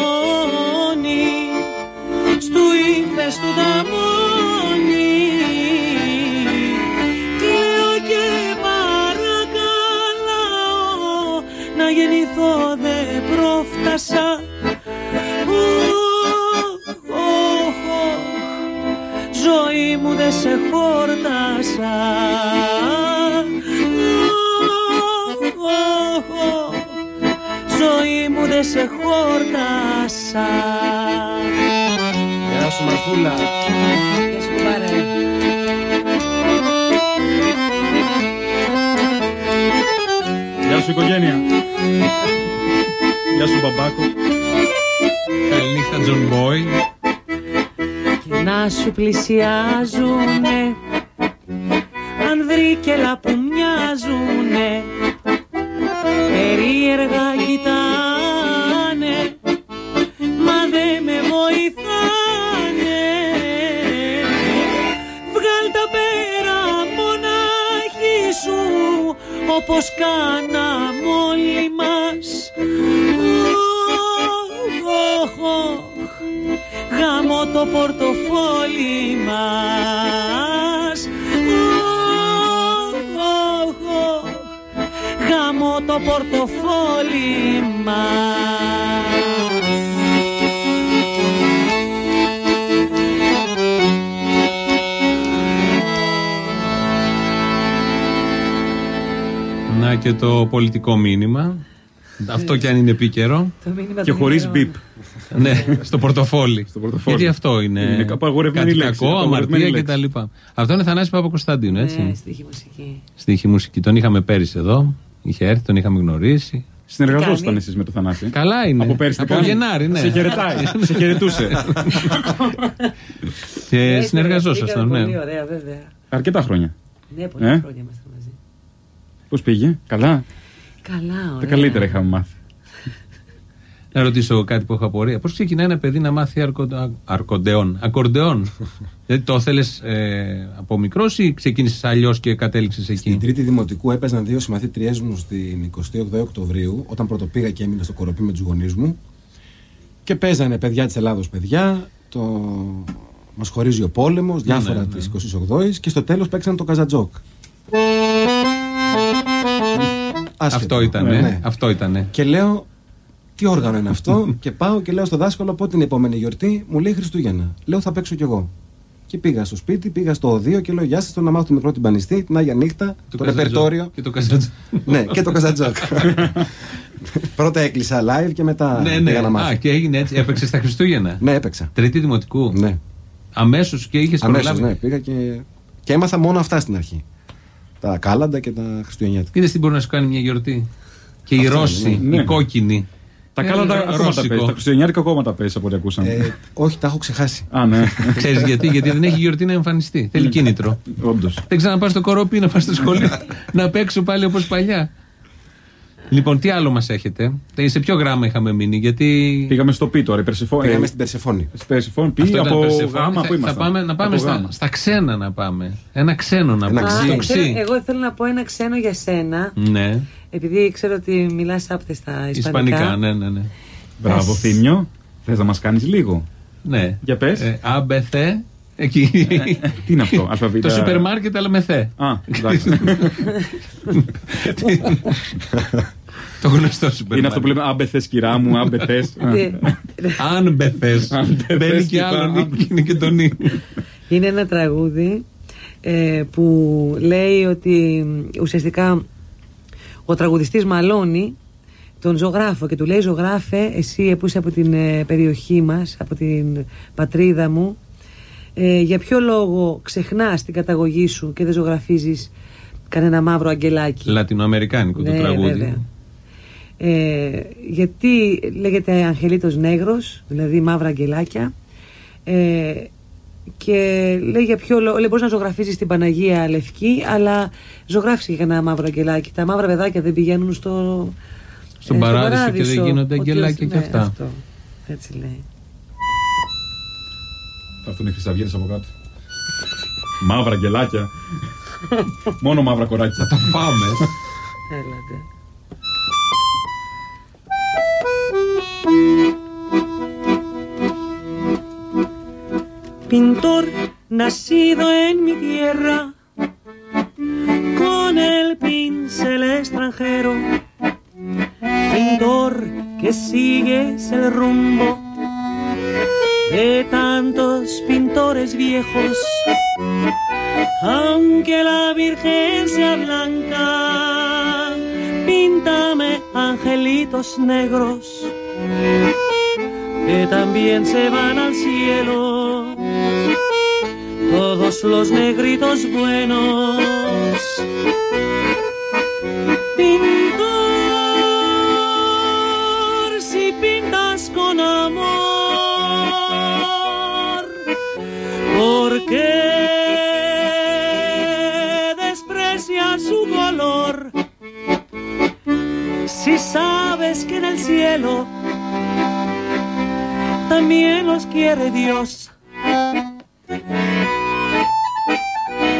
σου πολιτικό μήνυμα. Αυτό κι αν είναι επίκαιρο. Το μήνυμα Και του χωρίς μηνύματος. μπιπ. ναι, στο πορτοφόλι. Στο πορτοφόλι. Γιατί αυτό είναι. Είναι απαγορευμένη κάτι λέξη, κακό, απαγορευμένη αμαρτία λέξη. κτλ. Αυτό είναι Θανάση Παπα-Κωνσταντίνου, έτσι. Ναι, στίχη μουσική. Στίχη μουσική. Τον είχαμε πέρυσι εδώ. Είχε έρθει, τον είχαμε γνωρίσει. Συνεργαζόσασταν κάνει; εσείς με το Θανάση. Καλά είναι. Από πέρυσι Από τι κάνει; Γενάρη, ναι. Σε χαιρετάει. σε χαιρετούσε. Και Ναι, συνεργαζόσασταν, ναι. Πολύ ωραία, βέβαια. Αρκετά χρόνια. Ναι, πολλά Ε; χρόνια είμαστε μαζί. Πώς πήγε, καλά; Καλά, Τα ωραία. καλύτερα είχαμε μάθει. Να ρωτήσω εγώ κάτι που έχω απορία. Πώς ξεκινάει ένα παιδί να μάθει αρκοντα... αρκοντεόν, ακορντεόν; δηλαδή το ήθελε από μικρός ή ξεκίνησες αλλιώς και κατέληξες εκεί; Στην τρίτη δημοτικού έπαιζαν δύο συμμαθήτριές μου στην 28 Οκτωβρίου, όταν πρωτοπήγα και έμεινα στο κοροπή με τους γονείς μου. Και παίζανε παιδιά της Ελλάδος παιδιά. Το... Μας χωρίζει ο πόλεμος, διάφορα ναι, ναι. της 28η και στο τέλος παίξαν το Καζατζόκ. Άσχετο. Αυτό ήταν. Ναι. Αυτό ήτανε. Και λέω, τι όργανο είναι αυτό, και πάω και λέω στο δάσκαλο πότε είναι η επόμενη γιορτή, μου λέει Χριστούγεννα. Λέω, θα παίξω κι εγώ. Και πήγα στο σπίτι, πήγα στο οδείο και λέω, Γεια σας, θέλω να μάθω το μικρό την πανιστή, την Άγια Νύχτα, το, Καζατζόκ. ρεπερτόριο. Και το Καζατζόκ. ναι, και το Καζατζόκ. Πρώτα έκλεισα live και μετά ναι, ναι. πήγα να μάθω. Α, και έγινε έτσι. Έπαιξες στα Χριστούγεννα; Ναι, έπαιξα. Τρίτη δημοτικού; Ναι. Αμέσως και είχες Αμέσως, προλάβει; ναι, πήγα και... και έμαθα μόνο αυτά στην αρχή. Τα κάλαντα και τα Χριστουγεννιάτικα. Είδες τι μπορεί να σου κάνει μια γιορτή; Και οι Αυτό είναι, Ρώσοι, ναι. οι κόκκινοι. Τα Ε, καλά τα ακόμα τα ρώσικο. παίζεις. Τα χριστουγεννιάτικα ακόμα τα παίζεις από ό,τι ακούσαμε. Ε, όχι, τα έχω ξεχάσει. Α, ναι. Ξέρεις γιατί, γιατί δεν έχει γιορτή να εμφανιστεί. Θέλει κίνητρο. Όντως. Δεν ξαναπάς στο κοροπή να πας στο σχολείο να παίξω πάλι όπως παλιά. Λοιπόν, τι άλλο μας έχετε; Ε, Σε ποιο γράμμα είχαμε μείνει, γιατί. Πήγαμε στο πι τώρα, η Περσεφόνη. Πήγαμε στην Περσεφόνη. Περσεφόνη, πι Αυτό ήταν από Περσεφόνη. γάμα θα, που θα ήμασταν. πάμε, να πάμε Από στα, γάμα. στα ξένα να πάμε. Ένα ξένο να Ένα πάμε. ξένο. Στο ξέρω, ξύ. εγώ θέλω να πω ένα ξένο για σένα, Ναι. επειδή ξέρω ότι μιλάς άπτεστα ισπανικά. Ισπανικά, ναι, ναι, ναι. Μπράβο, Θήμιο. Θες να μας κάνεις λίγο; ναι. Για πες. Ε, αμπεθέ. Εκεί. Τι είναι αυτό, αλφαβήτα; Το σούπερ μάρκετ, αλλά με θε. Α, εντάξει. Το γνωστό σούπερ Είναι αυτό που λέμε άμπεθε, κυρά μου, άμπεθε. Ε, Αν μπεθέ. Αν μπεθές, Μπαίνει και κοιτά, άλλο αν- νίκη, είναι και το νίκη. Είναι ένα τραγούδι ε, που λέει ότι μ, ουσιαστικά ο τραγουδιστής μαλώνει τον ζωγράφο και του λέει ζωγράφε εσύ που είσαι από την ε, περιοχή μας, από την πατρίδα μου ε, για ποιο λόγο ξεχνάς την καταγωγή σου και δεν ζωγραφίζεις κανένα μαύρο αγγελάκι; Λατινοαμερικάνικο το Ναι, τραγούδι. βέβαια. Ε, γιατί λέγεται Αγγελίτος Νέγρος, δηλαδή μαύρα αγγελάκια. Ε, και λέει για ποιο λόγο. Λέει: Μπορείς να ζωγραφίζεις την Παναγία λευκή, αλλά ζωγράφησε και ένα μαύρο αγγελάκι. Τα μαύρα παιδάκια δεν πηγαίνουν στο. Στον παράδεισο και δεν γίνονται Ότι αγγελάκια ως- και ναι, αυτά. Αυτό. Έτσι λέει. Θα έρθουν οι χρυσαυγίτες από κάτω. Μαύρα γκελάκια. Μόνο μαύρα κοράκια. Τα πάμε. Έλατε. Pintor nacido en mi tierra, con el pincel extranjero, pintor que sigues el rumbo de tantos pintores viejos, aunque la Virgen sea blanca, píntame angelitos negros que también se van al cielo. Todos los negritos buenos. Pintor, si pintas con amor, ¿por qué desprecias su color? Si sabes que en el cielo también los quiere Dios.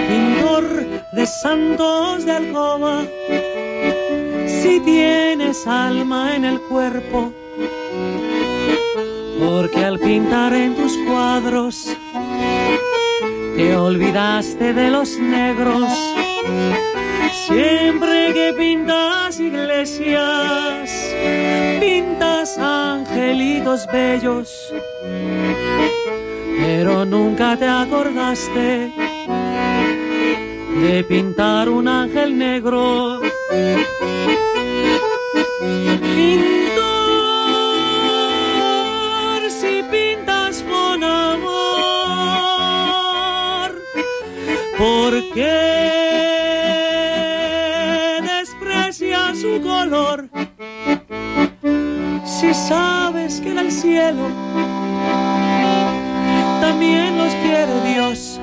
Pintor de santos de alcoba, si tienes alma en el cuerpo, porque al pintar en tus cuadros te olvidaste de los negros. Siempre que pintas iglesias, pintas angelitos bellos, pero nunca te acordaste de pintar un ángel negro. Pintor, si pintas con amor, ¿por qué desprecias su color? Si sabes que en el cielo también los quiere Dios.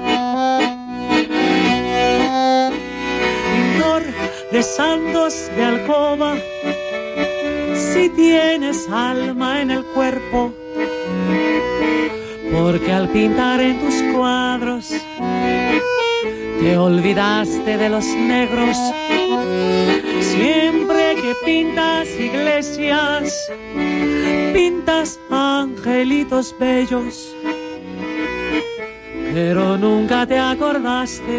Pintor de santos de alcoba, si tienes alma en el cuerpo, porque al pintar en tus cuadros te olvidaste de los negros. Siempre que pintas iglesias, pintas angelitos bellos, pero nunca te acordaste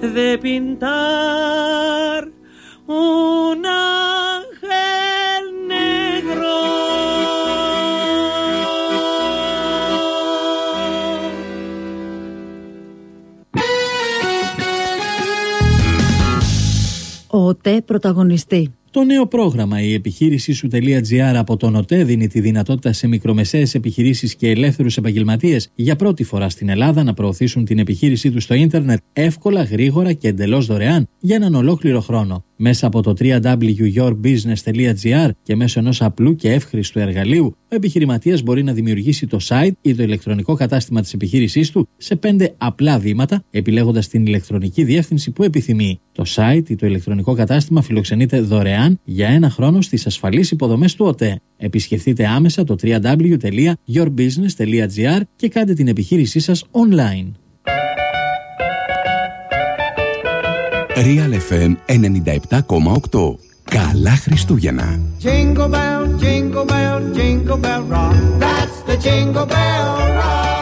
de pintar un ΟΤΕ πρωταγωνιστή. Το νέο πρόγραμμα η επιχείρησή σου.gr από τον ΟΤΕ δίνει τη δυνατότητα σε μικρομεσαίες επιχειρήσεις και ελεύθερους επαγγελματίες για πρώτη φορά στην Ελλάδα να προωθήσουν την επιχείρησή τους στο ίντερνετ εύκολα, γρήγορα και εντελώς δωρεάν για έναν ολόκληρο χρόνο. Μέσα από το www.yourbusiness.gr και μέσω ενός απλού και εύχριστου εργαλείου, ο επιχειρηματίας μπορεί να δημιουργήσει το site ή το ηλεκτρονικό κατάστημα της επιχείρησής του σε πέντε απλά βήματα, επιλέγοντας την ηλεκτρονική διεύθυνση που επιθυμεί. Το site ή το ηλεκτρονικό κατάστημα φιλοξενείται δωρεάν για ένα χρόνο στις ασφαλείς υποδομές του ΟΤΕ. Επισκεφτείτε άμεσα το www.yourbusiness.gr και κάντε την επιχείρησή σας online. Real FM 97,8. Καλά Χριστούγεννα. Jingle bell, jingle bell, jingle bell rock. That's the jingle bell rock.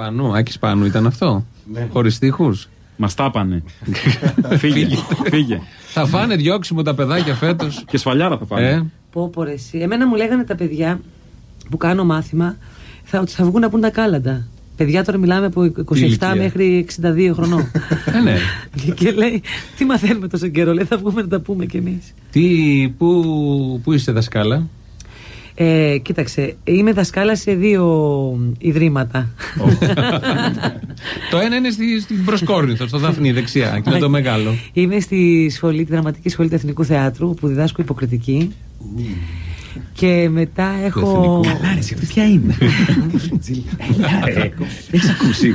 Άκη Πανού, Άκη Πανού ήταν αυτό; Ναι. Χωρίς τείχους. Μας τα πάνε. φύγε. φύγε. Θα φάνε διώξιμο τα παιδάκια φέτος. Και σφαλιάρα θα φάνε. Ε, Πω πω ρε εσύ. Εμένα μου λέγανε τα παιδιά που κάνω μάθημα θα, ότι θα βγουν να πούν τα κάλαντα. Παιδιά τώρα μιλάμε από 27 ηλικία; μέχρι 62 χρονών. ε, ναι. και λέει, τι μαθαίνουμε τόσο καιρό, λέει, θα βγούμε να τα πούμε κι εμείς. Τι, πού, πού είσαι δασκάλα; Ε, κοίταξε, είμαι δασκάλα σε δύο ιδρύματα. Το ένα είναι στη, στην Προσκόρνηθο, στο Δαφνί, δεξιά. Και είναι το μεγάλο. Είμαι στη σχολή, τη Δραματική Σχολή του Εθνικού Θεάτρου που διδάσκω υποκριτική. Και μετά έχω. Εθνικού. Καλά, ρε, εσύ, αυτή ποια είναι. Έλα, ρε. Έχεις ακούσει.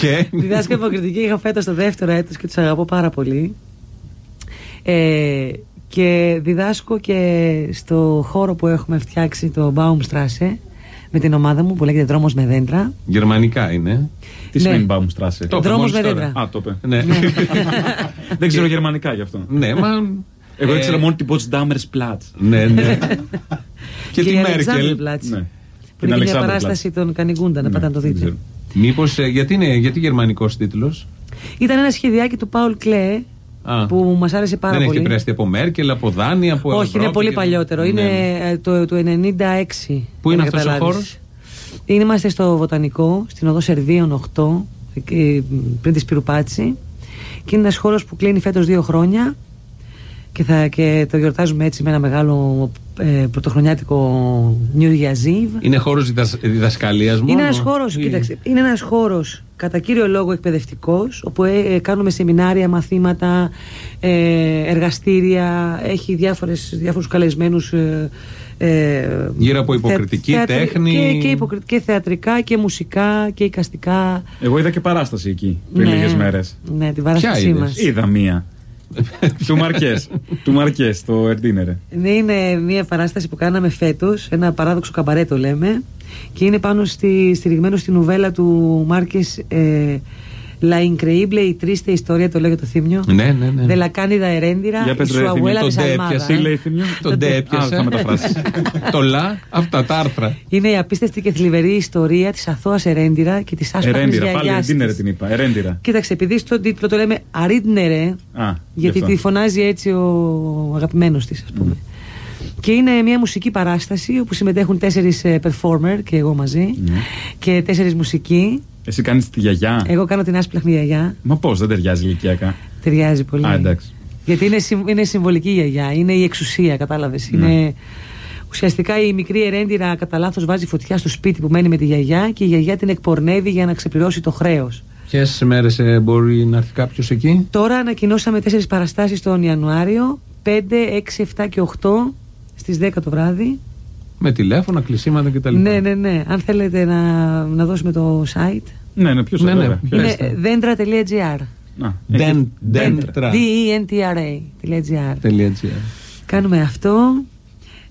Και; Διδάσκω υποκριτική, είχα φέτος το δεύτερο έτος και τους αγαπώ πάρα πολύ. Ε, και διδάσκω και στο χώρο που έχουμε φτιάξει το Baumstrasse με την ομάδα μου που λέγεται Δρόμος με δέντρα. Γερμανικά είναι. Τι Ναι. σημαίνει Baumstrasse; Το είπε Δρόμος μόλις με τώρα. δέντρα. Α, το είπε. Ναι. Δεν ξέρω γερμανικά γι' αυτό. ναι, μα. Εγώ ε, ήξερα μόνο την Potsdamer Platz. Ναι, ναι. και τη η Μέρκελ. Αλεξάνδρεπλατς, Ναι. Που είναι και μια παράσταση των Κανιγκούντα, να πάτε να το δεν δείτε. ξέρω. Μήπως. γιατί είναι, γιατί γερμανικός τίτλος; Ήταν ένα σχεδιάκι του Πάουλ Κλέ που μας άρεσε πάρα δεν πολύ. έχει επηρεαστεί από Μέρκελ, από Δάνη, από Όχι, είναι Ευρώπη πολύ και- παλιότερο. Ναι. Είναι ε, το, το 96. Ε, Πού είναι για να αυτός ο καταλάβεις. χώρος; Είναι, είμαστε στο Βοτανικό, στην οδό Σερβίων 8, εκεί, πριν της Σπυρουπάτση. Και είναι ένας χώρος που κλείνει φέτος δύο χρόνια και, θα, και το γιορτάζουμε έτσι με ένα μεγάλο ε, πρωτοχρονιάτικο New Year's Eve. Είναι χώρος διδασκαλίας μόνο; Είναι ένας χώρος, ή- κοίταξε, είναι ένας χώρος κατά κύριο λόγο εκπαιδευτικός, όπου ε, ε, κάνουμε σεμινάρια, μαθήματα, ε, εργαστήρια, έχει διάφορες, διάφορους καλεσμένους ε, ε, Γύρω από υποκριτική, τέχνη. Και, και, υποκρι- και θεατρικά και μουσικά και εικαστικά. Εγώ είδα και παράσταση εκεί πριν Ναι. λίγες μέρες. Ναι, την παράστασή είδες; μας. Είδα μία. Του Μαρκές. του Μαρκές, το Ερντίνερε. Ναι, είναι μια παράσταση που κάναμε φέτος, ένα παράδοξο καμπαρέ το λέμε, και είναι πάνω στη, στηριγμένο στη νουβέλα του Μάρκε ε, La Increíble y Triste Historia, το λέω για το θύμιο. Ναι, ναι, ναι. De la Cánida Heréndira Για y πες, su ρε, abuela Θήμιο, de τον ντε Salmada. έπιασε. Τι λέει Θήμιο; Τον ντε Α, έπιασε. θα μεταφράσει. το λα, αυτά τα άρθρα. Είναι η απίστευτη και θλιβερή ιστορία της αθώας Ερέντιρα και της άσπρης Ερέντιρα, πάλι γιαγιά. Ερντίνερε την είπα. Ερέντιρα. Κοίταξε, επειδή στον τίτλο το λέμε Αρίντνερε, Α, γι' γιατί αυτό. τη φωνάζει έτσι ο αγαπημένος της, ας πούμε. Και είναι μια μουσική παράσταση όπου συμμετέχουν τέσσερις performer και εγώ μαζί Ναι. και τέσσερις μουσικοί. Εσύ κάνεις τη γιαγιά; Εγώ κάνω την άσπλαχνη γιαγιά. Μα πώς, δεν ταιριάζει ηλικιακά. Ταιριάζει πολύ. Α, εντάξει. Γιατί είναι, συμ- είναι συμβολική η γιαγιά, είναι η εξουσία, κατάλαβες. Ναι. Είναι... Ουσιαστικά η μικρή ερέντιρα κατά λάθος βάζει φωτιά στο σπίτι που μένει με τη γιαγιά και η γιαγιά την εκπορνεύει για να ξεπληρώσει το χρέος. Ποιες μέρε μπορεί να έρθει κάποιος εκεί; Τώρα ανακοινώσαμε τέσσερις παραστάσεις τον Ιανουάριο, 5, 6, 7 και 8 στις 10 το βράδυ. Με τηλέφωνα, κλεισίματα κτλ. Ναι, ναι, ναι. Αν θέλετε να, να δώσουμε το site. Ναι, ναι, ποιος Ναι, ναι. βέβαια. Πες Είναι το. δέντρα.gr. Να, Δεν, έχει- δέντρα. D-E-N-T-R-A.gr. .gr. Κάνουμε αυτό.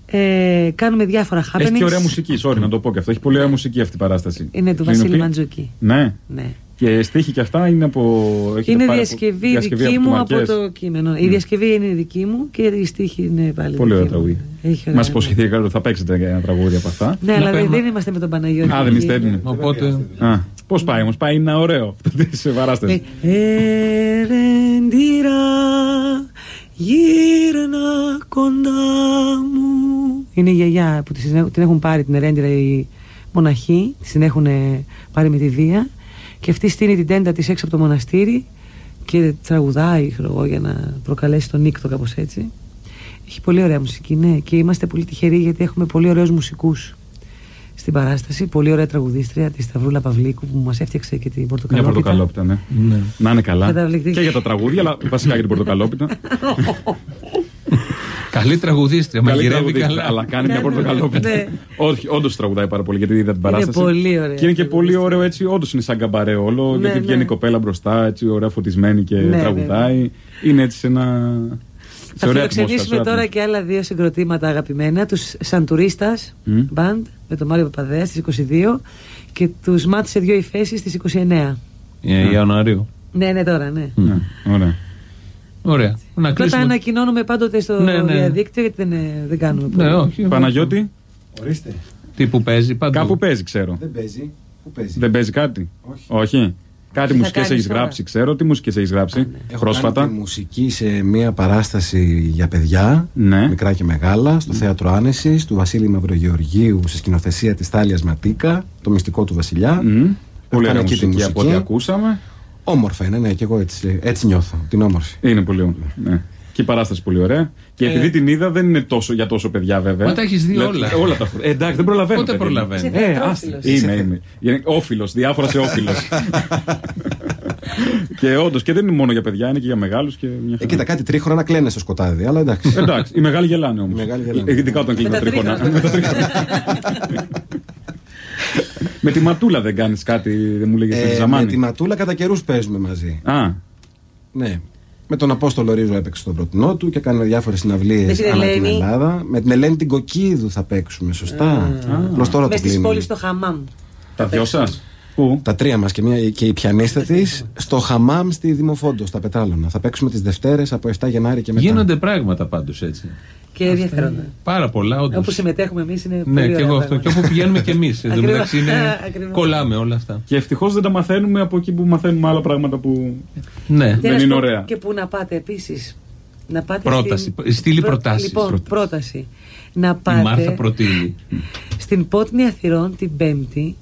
Ε, κάνουμε διάφορα happenings. Έχει και ωραία μουσική, sorry να το πω και αυτό. Έχει πολύ ωραία μουσική αυτή η παράσταση. Είναι του Κλείνω Βασίλη πει. Μαντζούκη. Ναι. Ναι. Και στίχη και αυτά είναι από. έχετε Είναι πάρει από- διασκευή, διασκευή δική του μου από Μαρκές. το κείμενο. Η διασκευή είναι δική μου και η στίχη είναι πάλι Πολύ ωραίο δική μου. τραγούδι. Έχει Μας ωραία, ναι. υποσχεθήκατε ότι θα παίξετε και ένα τραγούδι από αυτά. Ναι, Να αλλά δεν, παίρνουμε- δεν είμαστε με τον Παναγιώτη. Α, δεν είστε εκεί. έτοιμοι. Οπότε. Πώς πάει όμως, πάει είναι ωραίο σε παράσταση. Ε, Ερεντήρα, γύρνα κοντά μου. Είναι η γιαγιά που τη συνέ- την έχουν πάρει την Ερέντιρα οι μοναχοί, τη την έχουν ε, πάρει με τη βία και αυτή στείνει την τέντα της έξω από το μοναστήρι και τραγουδάει ξέρω εγώ, για να προκαλέσει τον νύκτο κάπως έτσι. Έχει πολύ ωραία μουσική, ναι, και είμαστε πολύ τυχεροί γιατί έχουμε πολύ ωραίους μουσικούς στην παράσταση. Πολύ ωραία τραγουδίστρια, τη Σταυρούλα Παυλίκου που μας έφτιαξε και την Μια Πορτοκαλόπιτα. πορτοκαλόπιτα, ναι. Ναι. Να είναι καλά. Καταπληκτική. Και για τα τραγούδια, αλλά βασικά για την πορτοκαλόπιτα. Καλή τραγουδίστρια, Καλή μαγειρεύει τραγουδίστρια, καλά. αλλά κάνει μια Ναι, ναι, πορτοκαλόπιτα. ναι. Όχι, όντως τραγουδάει πάρα πολύ γιατί είδα την παράσταση. πολύ ωραία Και είναι και πολύ τραγουδίστρια. ωραίο έτσι, όντως είναι σαν καμπαρέ όλο. Ναι, γιατί ναι. βγαίνει η κοπέλα μπροστά, έτσι ωραία φωτισμένη και Ναι, τραγουδάει. Είναι έτσι σε ένα. σε Θα ωραία φιλοξενήσουμε ατμόσφαιρα, τώρα και άλλα δύο συγκροτήματα αγαπημένα. Τους Σαντουρίστας Μμ. Band με τον Μάριο Παπαδέα στις 22 και τους Μάτ σε δύο υφέσεις στις 29. Ε, Ιανουαρίου. Ναι, ναι, τώρα, ναι. Ναι, ωραία. Ωραία. Να Πρώτα κλείσουμε. ανακοινώνουμε πάντοτε στο Ναι, ναι. διαδίκτυο γιατί δεν, ε, δεν κάνουμε πολύ. Ναι, όχι. Παναγιώτη, Ορίστε. Τι που παίζει παντού. κάπου παίζει, ξέρω. Δεν παίζει. Πού παίζει; Δεν παίζει κάτι; Όχι. Κάτι θα μουσικές κάνεις έχεις τώρα; γράψει, ξέρω. Τι μουσικές έχεις γράψει Έχω κάνει πρόσφατα. τη μουσική σε μια παράσταση για παιδιά, Ναι. μικρά και μεγάλα, στο Θέατρο Άνεσης, του Βασίλη Μαυρογεωργίου, σε σκηνοθεσία της Τάλιας Ματίκα, το μυστικό του Βασιλιά. Μμ. Πολύ κάνει ωραία εκεί τη μουσική από ό,τι μουσική. ακούσαμε. Όμορφα είναι, ναι, και εγώ έτσι, έτσι νιώθω, την όμορφη. Είναι πολύ όμορφο. Ναι. Και η παράσταση πολύ ωραία. Και επειδή την είδα δεν είναι τόσο για τόσο παιδιά βέβαια. Ε. Μα τα έχεις δει Λε- όλα. όλα τα χρόνια. Ε, εντάξει, δεν προλαβαίνω. Πότε παιδί μου. προλαβαίνεις; Είσαι Ε, θεατρόφιλος. άστα. Είμαι, είμαι. Όφιλος, διάφορα σε όφιλος. και όντως και δεν είναι μόνο για παιδιά, είναι και για μεγάλους. Και μια Ε, χαρά. κοίτα, κάτι τρίχρονα να κλαίνε στο σκοτάδι, αλλά εντάξει. Εντάξει, οι μεγάλοι γελάνε όμως. Οι μεγάλοι γελάνε. Ειδικά όταν κλείνουν Με τα τα τρίχωνα. τρίχωνα. Με τα τρίχωνα. Με τη ματούλα δεν κάνεις κάτι, δεν μου λέγε Ε, ε, με ζαμάνι; τη Ματούλα κατά καιρούς παίζουμε μαζί. Α, Ναι. Με τον Απόστολο Ρίζο έπαιξε στο πρωτινό του και έκανε διάφορες συναυλίες Με την ανά την Ελένη. Ελλάδα. Με την Ελένη την Κοκκίδου θα παίξουμε, σωστά; Απλώς τώρα Με το στι κλείνουμε. πόλει στο Χαμάμ. τα δυο σας; Πού; Τα τρία μας και, μια, και η πιανίστα της στο Χαμάμ στη Δημοφόντο, στα Πετράλωνα. Θα παίξουμε τις Δευτέρες από 7 Γενάρη και μετά. Γίνονται πράγματα πάντως έτσι. Και ενδιαφέροντα. Πάρα πολλά, όντως. Όπου συμμετέχουμε εμείς είναι Ναι, πολύ και ωραία εγώ αυτό. Και πράγματα. όπου πηγαίνουμε κι εμείς. Εν τω Ακριβώς. μεταξύ είναι. Ακριβώς. Κολλάμε όλα αυτά. Και ευτυχώς δεν τα μαθαίνουμε από εκεί που μαθαίνουμε άλλα πράγματα που. Ναι. Και Δεν να σου είναι πω ωραία. Και που να πάτε επίσης. Να πάτε Πρόταση. Στην... Στείλει Πρω- προτάσεις. Λοιπόν, Πρόταση. πρόταση. Να Η πάτε Μάρθα προτείνει. στην Πότνη Αθυρών την Πέμπτη.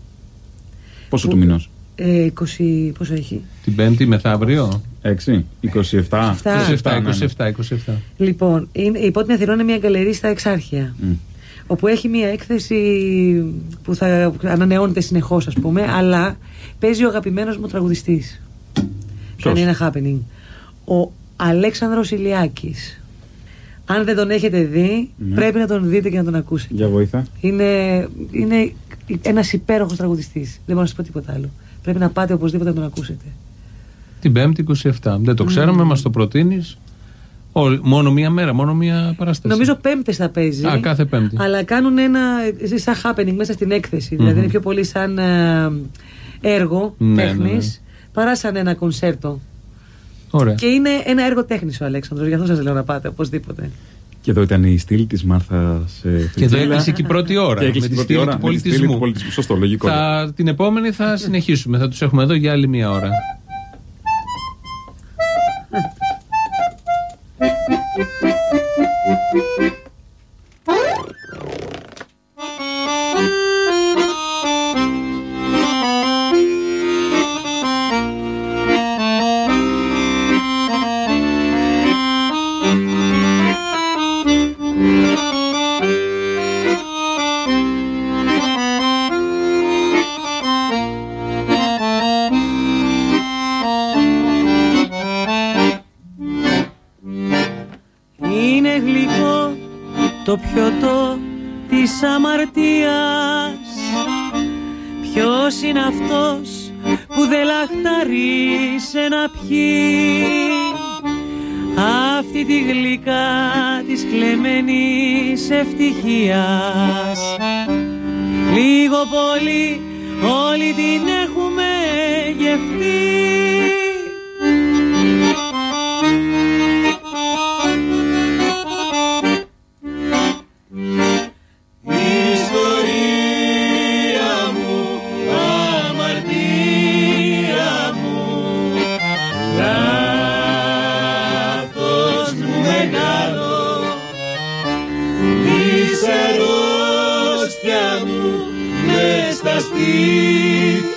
Πόσο του μηνός; Ε, 20. Πόσο έχει; Την Πέμπτη μεθαύριο. 6, 27. 27. 27, ναι, ναι. 27, 27. Λοιπόν, είναι, η Πότνη Αθυρών είναι μια γκαλερί στα Εξάρχεια. Μμ. Όπου έχει μια έκθεση που θα ανανεώνεται συνεχώς, ας πούμε, αλλά παίζει ο αγαπημένος μου τραγουδιστής. Κάνει ένα happening. Ο Αλέξανδρος Ηλιάκης. Αν δεν τον έχετε δει, Ναι. πρέπει να τον δείτε και να τον ακούσετε. Για βοήθα. Είναι, είναι ένας υπέροχος τραγουδιστής. Δεν μπορώ να σας πω τίποτα άλλο. Πρέπει να πάτε οπωσδήποτε να τον ακούσετε. Την Πέμπτη 27. Δεν το ξέραμε, μας το προτείνεις. Μόνο μία μέρα, μόνο μία παράσταση. Νομίζω πέμπτες θα παίζει. Α, κάθε Πέμπτη. Αλλά κάνουν ένα σαν happening μέσα στην έκθεση. Δηλαδή είναι πιο πολύ σαν ε, έργο Ναι, τέχνης ναι, ναι. παρά σαν ένα κονσέρτο. Ωραία. Και είναι ένα έργο τέχνης ο Αλέξανδρος, γι' αυτό σας λέω να πάτε οπωσδήποτε. Και εδώ ήταν η στήλη της Μάρθας Και εδώ έκλεισε και η πρώτη ώρα. Και έκλεισε με την τη πρώτη στήλη ώρα, του με τη στήλη πολιτισμού. του πολιτισμού. Σωστό, λογικό. Θα, την επόμενη θα συνεχίσουμε. Θα τους έχουμε εδώ για άλλη μία ώρα. Πιει Αυτή τη γλυκά της κλεμμένης ευτυχίας. Λίγο πολύ όλοι την έχουμε γευτεί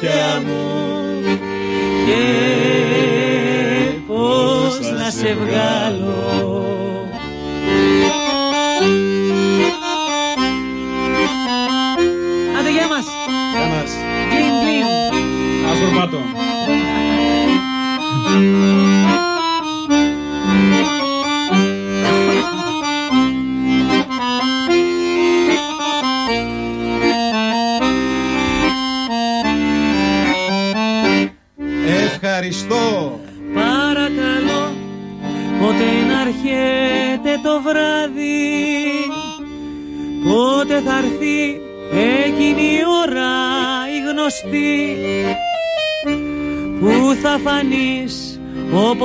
στήθια μου Και πώς να σε βγάλω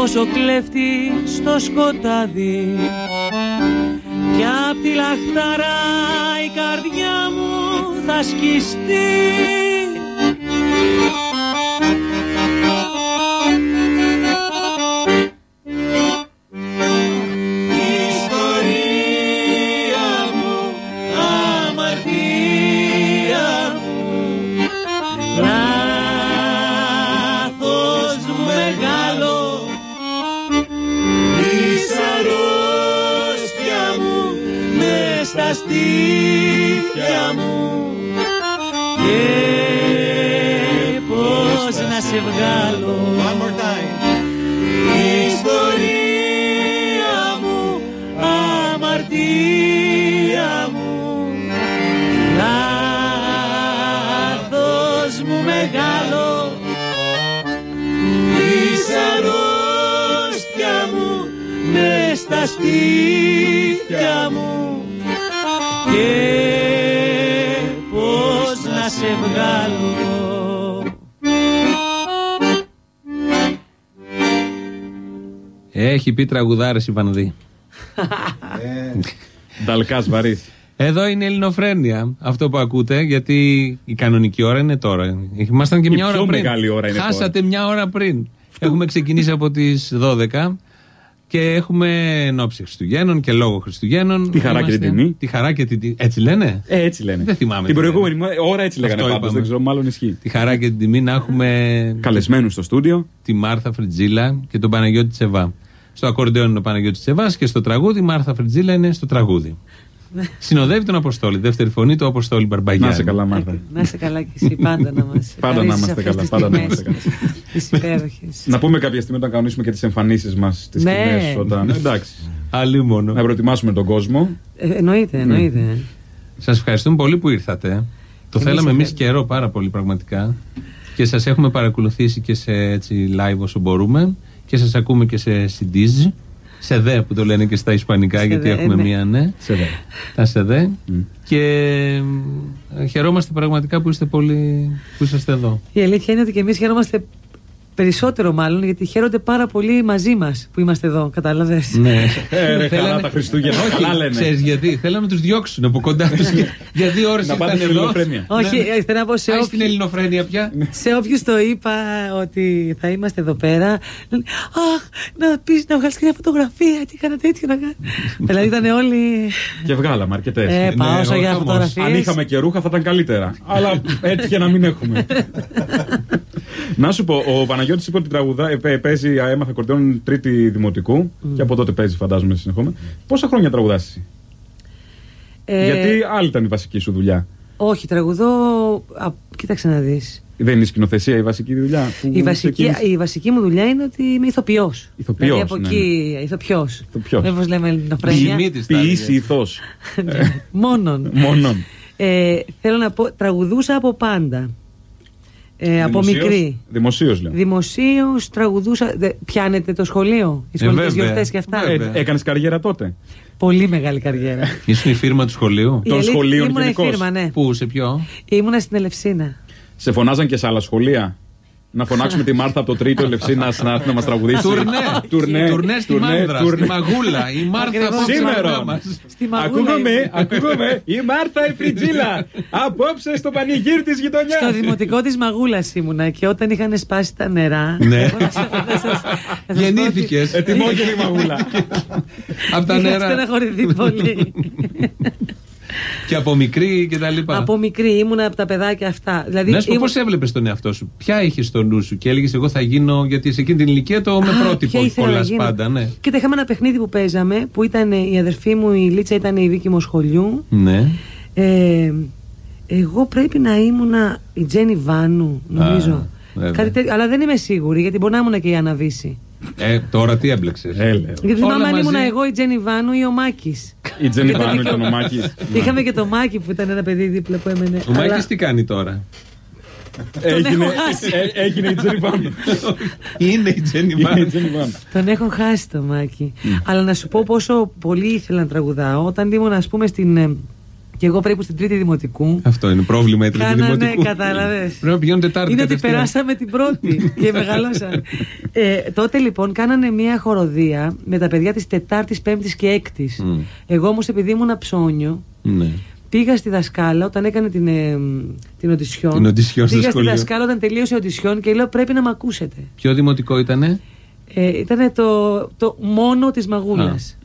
όπως ο κλέφτης στο σκοτάδι Κι απ' τη λαχταρά η καρδιά μου θα σκιστεί πει τραγουδάρες η Βανδύ. Νταλκάς βαρύς. Εδώ είναι η Ελληνοφρένεια. Αυτό που ακούτε, γιατί η κανονική ώρα είναι τώρα. Ήμασταν και Η μια ώρα πιο πριν. μεγάλη ώρα είναι Χάσατε μια ώρα πριν. Έχουμε ξεκινήσει από τις 12 και έχουμε ενόψει Χριστουγέννων και λόγω Χριστουγέννων. Τη χαρά και την τιμή. Τη χαρά και την τιμή. Έτσι λένε; Ε, έτσι λένε. Δεν θυμάμαι Την τι προηγούμενη μέρα- ώρα έτσι λέγανε Αυτό πάντως, είπαμε. Δεν ξέρω, μάλλον ισχύει. Τη χαρά και την τιμή να έχουμε Καλεσμένους στο στούντιο. τη Μάρθα Φριτζίλα και τον Παναγιώτη Τσεβά. Στο ακορντέον είναι ο Παναγιώτης Τσεβάς και στο τραγούδι η Μάρθα Φριτζίλα είναι στο τραγούδι. Συνοδεύει τον Αποστόλη. Δεύτερη φωνή του Αποστόλη Μπαρμπαγιάννη. Να σε καλά, Μάρθα. Να είσαι καλά κι εσύ, πάντα να μας Πάντα να είμαστε καλά, πάντα να είμαστε καλά. Τις υπέροχες. Να πούμε κάποια στιγμή όταν κανονίσουμε και τις εμφανίσεις μας, τι Ναι. σκηνέ. Όταν... Εντάξει. Άλλη μόνο. Να προετοιμάσουμε τον κόσμο. Ε, εννοείται, εννοείται. Σας ευχαριστούμε πολύ που ήρθατε. Το Εμείς θέλαμε εμείς ευχαριστούμε. καιρό πάρα πολύ πραγματικά. Και σας έχουμε παρακολουθήσει και σε έτσι live όσο μπορούμε. Και σας ακούμε και σε CDs. Σε δε που το λένε και στα Ισπανικά, Σε γιατί δε, έχουμε ναι. μία ναι. Σε δε. Τα σε δε. Και ε, χαιρόμαστε πραγματικά που είστε πολύ. που είσαστε εδώ. Η αλήθεια είναι ότι και εμείς χαιρόμαστε περισσότερο μάλλον γιατί χαίρονται πάρα πολύ μαζί μας που είμαστε εδώ, κατάλαβες; ναι. Ε, ρε, καλά Θέλανε- τα Χριστούγεννα. Όχι, Καλά λένε. ξέρεις γιατί; Θέλαμε να τους διώξουν από κοντά τους. για δύο ώρες Να πάτε ήρθαν στην εδώ. Ελληνοφρένεια. Όχι, Ναι. ε, θέλω να πω σε Πάει όποιους- στην Ελληνοφρένεια πια. Σε όποιους το είπα ότι θα είμαστε εδώ πέρα, λένε Αχ, να πεις να βγάλεις και μια φωτογραφία, τι έκανα τέτοιο να κάνω. δηλαδή ήταν όλοι. Και βγάλαμε αρκετές. Ε, πάω όσο ο για χαμός. φωτογραφίες. Αν είχαμε και ρούχα θα ήταν καλύτερα. Αλλά έτυχε να μην έχουμε. Να σου πω, ο Παναγιώτης είπε ότι τραγουδά, ε, παι- παίζει, α, έμαθα κορδόν τρίτη δημοτικού και από τότε παίζει, φαντάζομαι, συνεχόμενα. Πόσα χρόνια τραγουδάς εσύ, Ε, Γιατί άλλη ήταν η βασική σου δουλειά; Όχι, τραγουδώ. Α, κοίταξε να δεις Δεν είναι η σκηνοθεσία η βασική δουλειά. Που Η βασική, ξεκίνησε; η βασική μου δουλειά είναι ότι είμαι ηθοποιός. Ηθοποιός, Δηλαδή από ναι, εκεί, ηθοποιός. Ηθοποιός. Δεν πώ λέμε ελληνοφρένεια. Ζημί της τα Ποιήση έλεγες. ηθό. Μόνον. Μόνον. Ε, θέλω να πω, τραγουδούσα από πάντα. Ε, από Δημοσίως- μικρή. Δημοσίως λέω. Δημοσίως τραγουδούσα. Δε, πιάνετε το σχολείο, οι σχολικές βέβαια. γιορτές και αυτά; Βέβαια. Ε, Έκανες καριέρα τότε. Πολύ μεγάλη καριέρα. Ήσουν η φίρμα του σχολείου; Η Των αλήθεια- σχολείων Ήμουνα η γενικώς. φίρμα, ναι. Πού, σε ποιο; Ήμουνα στην Ελευσίνα. Σε φωνάζαν και σε άλλα σχολεία; Να φωνάξουμε τη Μάρθα από το τρίτο Ελευσίνα να έρθει να μας τραγουδήσει. Τουρνέ. Τουρνέ. Τουρνέ στη Τουρνέ, Μάνδρα, τουρνέ. στη Μαγούλα. Η Μάρθα Ακριβώς. απόψε Σήμερα. κοντά μας. Στη Μαγούλα Ακούγομαι, ήμουν. ακούγομαι. Η Μάρθα η Φριτζίλα. Απόψε στο πανηγύρι της γειτονιάς. Στο δημοτικό της Μαγούλας ήμουνα και όταν είχαν σπάσει τα νερά. Ναι. εγώ να σας- να σας- να σας πω ότι Γεννήθηκες. Ετοιμόγενη μαγούλα. Από τα Είχα νερά. στεναχωρηθεί πολύ. Και από μικρή και τα λοιπά. από μικρή ήμουνα από τα παιδάκια αυτά. Δηλαδή, Να σου πω ήμουν- πώς έβλεπες τον εαυτό σου; Ποια είχες στο νου σου και έλεγες Εγώ θα γίνω. Γιατί σε εκείνη την ηλικία το με Α, πρότυπο ποια ήθελα να κολλάς γίνω. πάντα, ναι. Κοίτα, είχαμε ένα παιχνίδι που παίζαμε που ήταν ε, η αδερφή μου, η Λίτσα ήταν η δίκη μου σχολείου. Ναι. Ε, εγώ πρέπει να ήμουνα η Τζένι Βάνου, νομίζω. βέβαια. Κάτι τέτοιο, αλλά δεν είμαι σίγουρη γιατί μπορεί να ήμουν και η Αναβίση. Ε, τώρα τι έμπλεξες; Έλεω. Γιατί Όλα θυμάμαι αν μαζί. ήμουν εγώ η Τζένι Βάνου ή ο Μάκης. Η Τζένι Βάνου ήταν ο Μάκης. Είχαμε και το Μάκη που ήταν ένα παιδί δίπλα που έμενε. Ο αλλά- Μάκη τι κάνει τώρα; Έγινε έχω χάσει. ε, έγινε η Τζένι Βάνου. Είναι η Τζένι Είναι η Βάνου. Τζένι Βάνου. Τον έχω χάσει το Μάκη. Αλλά να σου πω πόσο πολύ ήθελα να τραγουδάω. Όταν ήμουν, ας πούμε, στην. Ε, και εγώ περίπου στην τρίτη δημοτικού. Αυτό είναι πρόβλημα η τρίτη Κάνανε, δημοτικού. κατάλαβες. Πρέπει να πηγαίνουν Τετάρτη Είναι ότι κατευθείαν. περάσαμε την πρώτη και μεγαλώσαμε. Ε, τότε λοιπόν κάνανε μια χοροδία με τα παιδιά της Τετάρτης, Πέμπτης και Έκτης. Μμ. Εγώ όμως επειδή ήμουν ψώνιο, Ναι. πήγα στη δασκάλα όταν έκανε την, ε, την οντισιόν. Την οντισιόν στο Πήγα στη σχολείο. δασκάλα όταν τελείωσε η οντισιόν και λέω πρέπει να με ακούσετε. Ποιο δημοτικό ήτανε; Ε, ήταν το, το μόνο της Μαγούλας.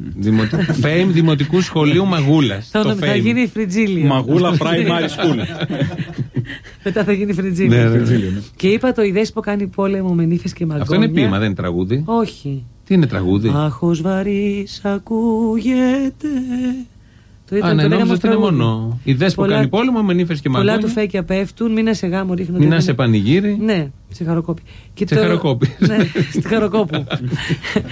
Fame Δημοτικού Σχολείου Μαγούλας. Θα, Το θα Fame. γίνει φριτζίλιο. Μαγούλα Primary School. Μετά θα γίνει φριτζίλιο. Ναι, ναι, ναι. Και είπα το ιδέες που κάνει πόλεμο με νύφες και μαγκόνια. Αυτό είναι ποίημα, δεν είναι τραγούδι; Όχι. Τι είναι τραγούδι; Άχος βαρύς ακούγεται Το Α, ήταν, ναι, το λέγαμε νόμιζα ως ότι είναι τραγούδι. μόνο. Η δες που Πολλά- κάνει πόλεμο με νύφες και Πολλά μαγόνια. του φέκια πέφτουν, μήνα σε γάμο ρίχνονται. Μην δεν σε είναι- πανηγύρι. Ναι, σε χαροκόπη. Και Σε χαροκόπη. ναι, στη χαροκόπου.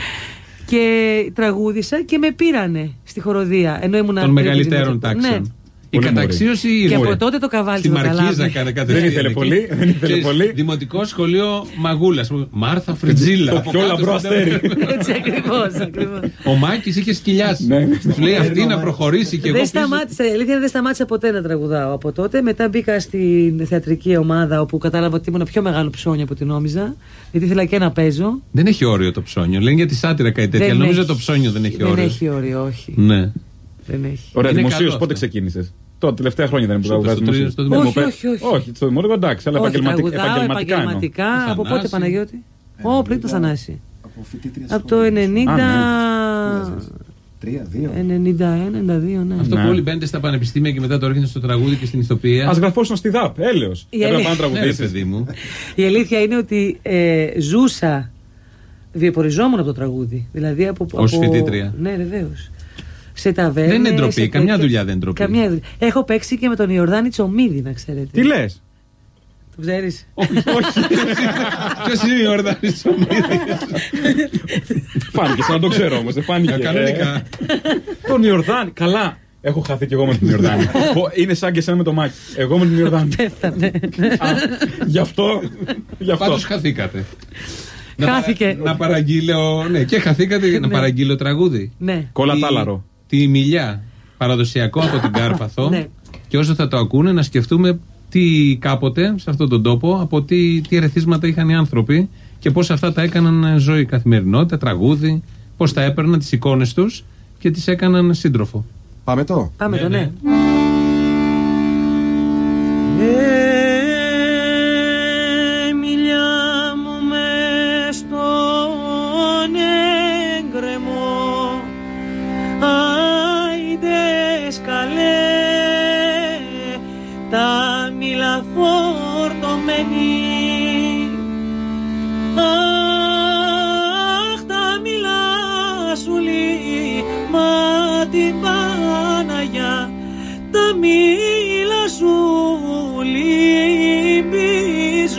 και τραγούδισα και με πήρανε στη χοροδία. Ενώ ήμουν Των τρίτη μεγαλύτερων δημοτικού. τάξεων. Ναι. Η Πολύ καταξίωση Και ήρθε. από τότε το καβάλι Στη το Μαρκίζα καταλάβει. κάνε κατευθείαν. Δεν ήθελε εκεί. πολύ, δεν ήθελε Και πολύ. Δημοτικό σχολείο Μαγούλας. Μάρθα Φριτζίλα. Το Από πιο κάτω λαμπρό στον- αστέρι. Έτσι ακριβώς. ακριβώς. Ο Μάκης είχε σκυλιάσει. Ναι, ναι. Του λέει αυτή να προχωρήσει και εγώ. Δεν πίσω. σταμάτησα, η αλήθεια είναι δεν σταμάτησα ποτέ να τραγουδάω από τότε. Μετά μπήκα στην θεατρική ομάδα όπου κατάλαβα ότι ήμουν πιο μεγάλο ψώνιο από ό,τι νόμιζα. Γιατί ήθελα και να παίζω. Δεν έχει όριο το ψώνιο. Λένε για τη σάτυρα κάτι τέτοια. Δεν Νομίζω έχει. το ψώνιο δεν έχει Δεν όριο. έχει όριο, όχι. Ναι. Δεν έχει. Ωραία, Είναι δημοσίως καλό πότε αυτό. ξεκίνησες; Τώρα, τελευταία χρόνια δεν είναι που Στο- τραγουδάς στο δημοσίως. τρίτο- στο Όχι, Δημοπέ- όχι, όχι. Όχι, στο δημοτικό εντάξει, αλλά Όχι, επαγγελματικά. τραγουδάω επαγγελματικά εννοώ. επαγγελματικά. Από πότε Θανάσης. Παναγιώτη; Ω, πριν το Θανάση. Από φοιτήτρια Από το 90. Τρία, δύο. 91, 92, ναι. Αυτό Ναι. που όλοι μπαίνετε στα πανεπιστήμια και μετά το ρίχνετε στο τραγούδι και στην ηθοποιία. Α γραφόσουν στη ΔΑΠ, έλεος. Η Έπρεπε αλήθεια- να Ναι, ρε τραγουδήσεις. παιδί μου. Η αλήθεια είναι ότι ε, ζούσα, βιοποριζόμουν από το τραγούδι. Δηλαδή από. Ως από- φοιτήτρια. Ναι, βεβαίως. Σε ταβέρνες, Δεν είναι ντροπή, σε καμιά τέτοια- δουλειά δεν είναι ντροπή. Καμιά δουλειά. Έχω παίξει και με τον Ιορδάνη Τσομίδη, να ξέρετε. Τι λες; Το ξέρεις; Ποιος είναι ο Ορδάνη Φάνηκε σαν να το ξέρω όμως. Δεν φάνηκε. Κανονικά. Ε, Τον Ιορδάνη. Καλά. Έχω χαθεί κι εγώ με τον Ιορδάνη. Πω, είναι σαν και εσένα με το Μάκη. Εγώ με τον Ιορδάνη. Πέθανε. Α, Γι' αυτό. Γι' αυτό. Πάντως χαθήκατε. Να Χάθηκε. παρα- Να παραγγείλω. Ναι, και χαθήκατε να παραγγείλω τραγούδι. ναι. Κολατάλαρο. Τη, τη μιλιά. Παραδοσιακό από την Κάρπαθο. Ναι. Και όσο θα το ακούνε, να σκεφτούμε τι κάποτε σε αυτόν τον τόπο, από τι, τι ερεθίσματα είχαν οι άνθρωποι και πώς αυτά τα έκαναν ζωή, καθημερινότητα, τραγούδι, πώς τα έπαιρναν τις εικόνες τους και τις έκαναν σύντροφο. Πάμε το. Πάμε Ναι, το, ναι. ναι.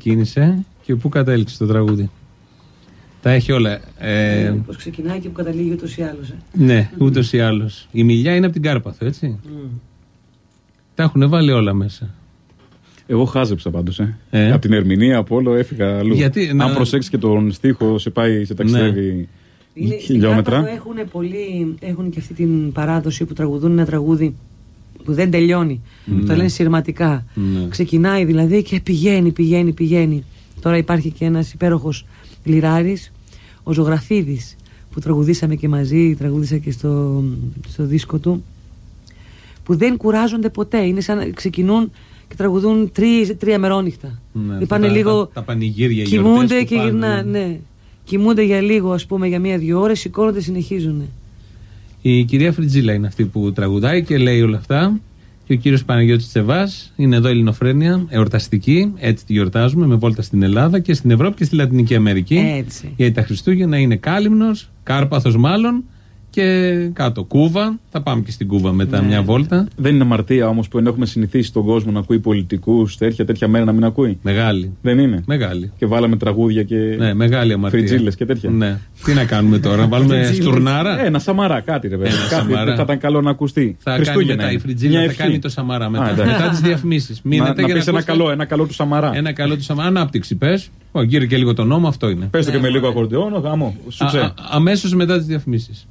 ξεκίνησε και πού κατέληξε το τραγούδι. Τα έχει όλα. Ε, Πώ ξεκινάει και που καταλήγει ούτως ή άλλως. ναι, ούτως ή άλλως. Η μιλιά είναι από την Κάρπαθο, έτσι. Τα έχουν βάλει όλα μέσα. Εγώ χάζεψα πάντως. Ε. Ε. Από την ερμηνεία, από όλο έφυγα αλλού. Γιατί, να- Αν προσέξεις και τον στίχο, σε πάει, σε ταξιδεύει Είναι, στην χιλιόμετρα. Κάρπαθο έχουν, πολύ, έχουν και αυτή την παράδοση που τραγουδούν ένα τραγούδι που δεν τελειώνει. Το λένε σειρματικά. Ναι. Ξεκινάει δηλαδή και πηγαίνει, πηγαίνει, πηγαίνει. Τώρα υπάρχει και ένας υπέροχος λιράρης, ο Ζωγραφίδης, που τραγουδήσαμε και μαζί, τραγούδισα και στο, στο δίσκο του, που δεν κουράζονται ποτέ. Είναι σαν να ξεκινούν και τραγουδούν τρεις, τρία μερόνυχτα. Ναι, Είπανε τα- λίγο. τα- τα πανηγύρια, οι Κοιμούνται γιορτές που και πάνε. γυρνά, ναι. Κοιμούνται για λίγο, ας πούμε, για μία-δύο ώρες, σηκώνονται, συνεχίζουν. Η κυρία Φριτζίλα είναι αυτή που τραγουδάει και λέει όλα αυτά. Και ο κύριος Παναγιώτης Τσεβάς είναι εδώ Ελληνοφρένεια, εορταστική. Έτσι τη γιορτάζουμε με βόλτα στην Ελλάδα και στην Ευρώπη και στη Λατινική Αμερική. Έτσι. Γιατί τα Χριστούγεννα είναι κάλυμνος, κάρπαθος μάλλον και κάτω Κούβα. Θα πάμε και στην Κούβα μετά Ναι. μια βόλτα. Δεν είναι αμαρτία όμως που ενώ έχουμε συνηθίσει τον κόσμο να ακούει πολιτικούς τέτοια, τέτοια μέρα να μην ακούει. Μεγάλη. Δεν είναι. Μεγάλη. Και βάλαμε τραγούδια και. Ναι, μεγάλη αμαρτία. Φριτζίλες και τέτοια. Ναι. Τι να κάνουμε τώρα, να βάλουμε στουρνάρα; Ε, ένα σαμαρά, κάτι ρε παιδί. Ένα Κάτι Σαμαρά. θα ήταν καλό να ακουστεί. Θα κάνει Χριστούγεννα μετά η είναι. Φριτζίλα, Μια θα ευχή. κάνει το Σαμαρά μετά. Α, εντάξει. μετά τις διαφημίσεις. Να, Μείνετε να για πεις ένα ακούσετε καλό, ένα καλό του Σαμαρά. Ένα καλό του Σαμαρά. Ανάπτυξη πες. Γύρω και λίγο το νόμο, αυτό είναι. Πες το και με λίγο ακορντεόν, γάμο. Σου ξέ. Αμέσως μετά τις διαφημίσεις.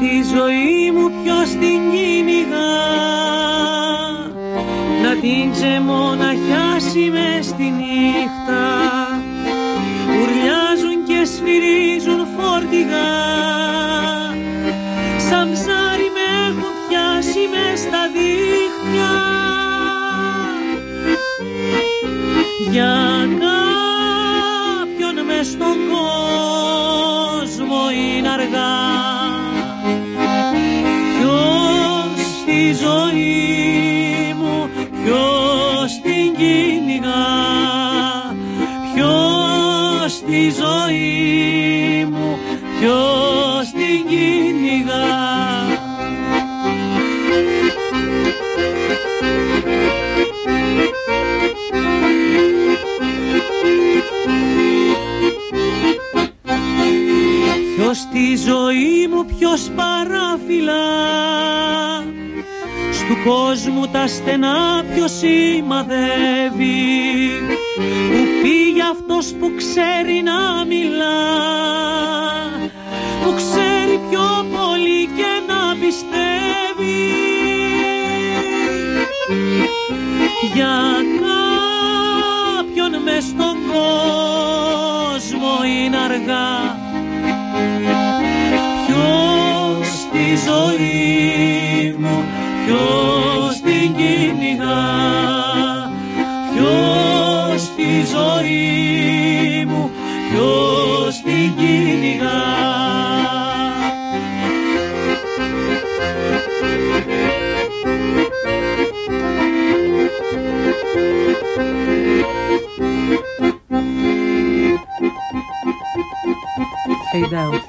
Στη ζωή μου, ποιος την κυνηγά. Να την ξεμοναχιάσει μες στη νύχτα. Ουρλιάζουν και σφυρίζουν φορτηγά Σαν ψάρι με έχουν πιάσει μες στα δίχτυα. Για κάποιον μες στον κόσμο είναι αργά ζωή μου, ποιος την κυνηγά Ποιος στη ζωή μου, ποιος την κυνηγά. Ποιος στη ζωή μου ποιος παραφυλά Στου κόσμου τα στενά ποιος σημαδεύει. Που πήγε αυτός που ξέρει να μιλά Που ξέρει πιο πολύ και να πιστεύει. Για κάποιον μες στον κόσμο είναι αργά Ποιος στη ζωή μου, ποιος την κυνηγά Ποιος στη ζωή μου, ποιος την κυνηγά Fade out.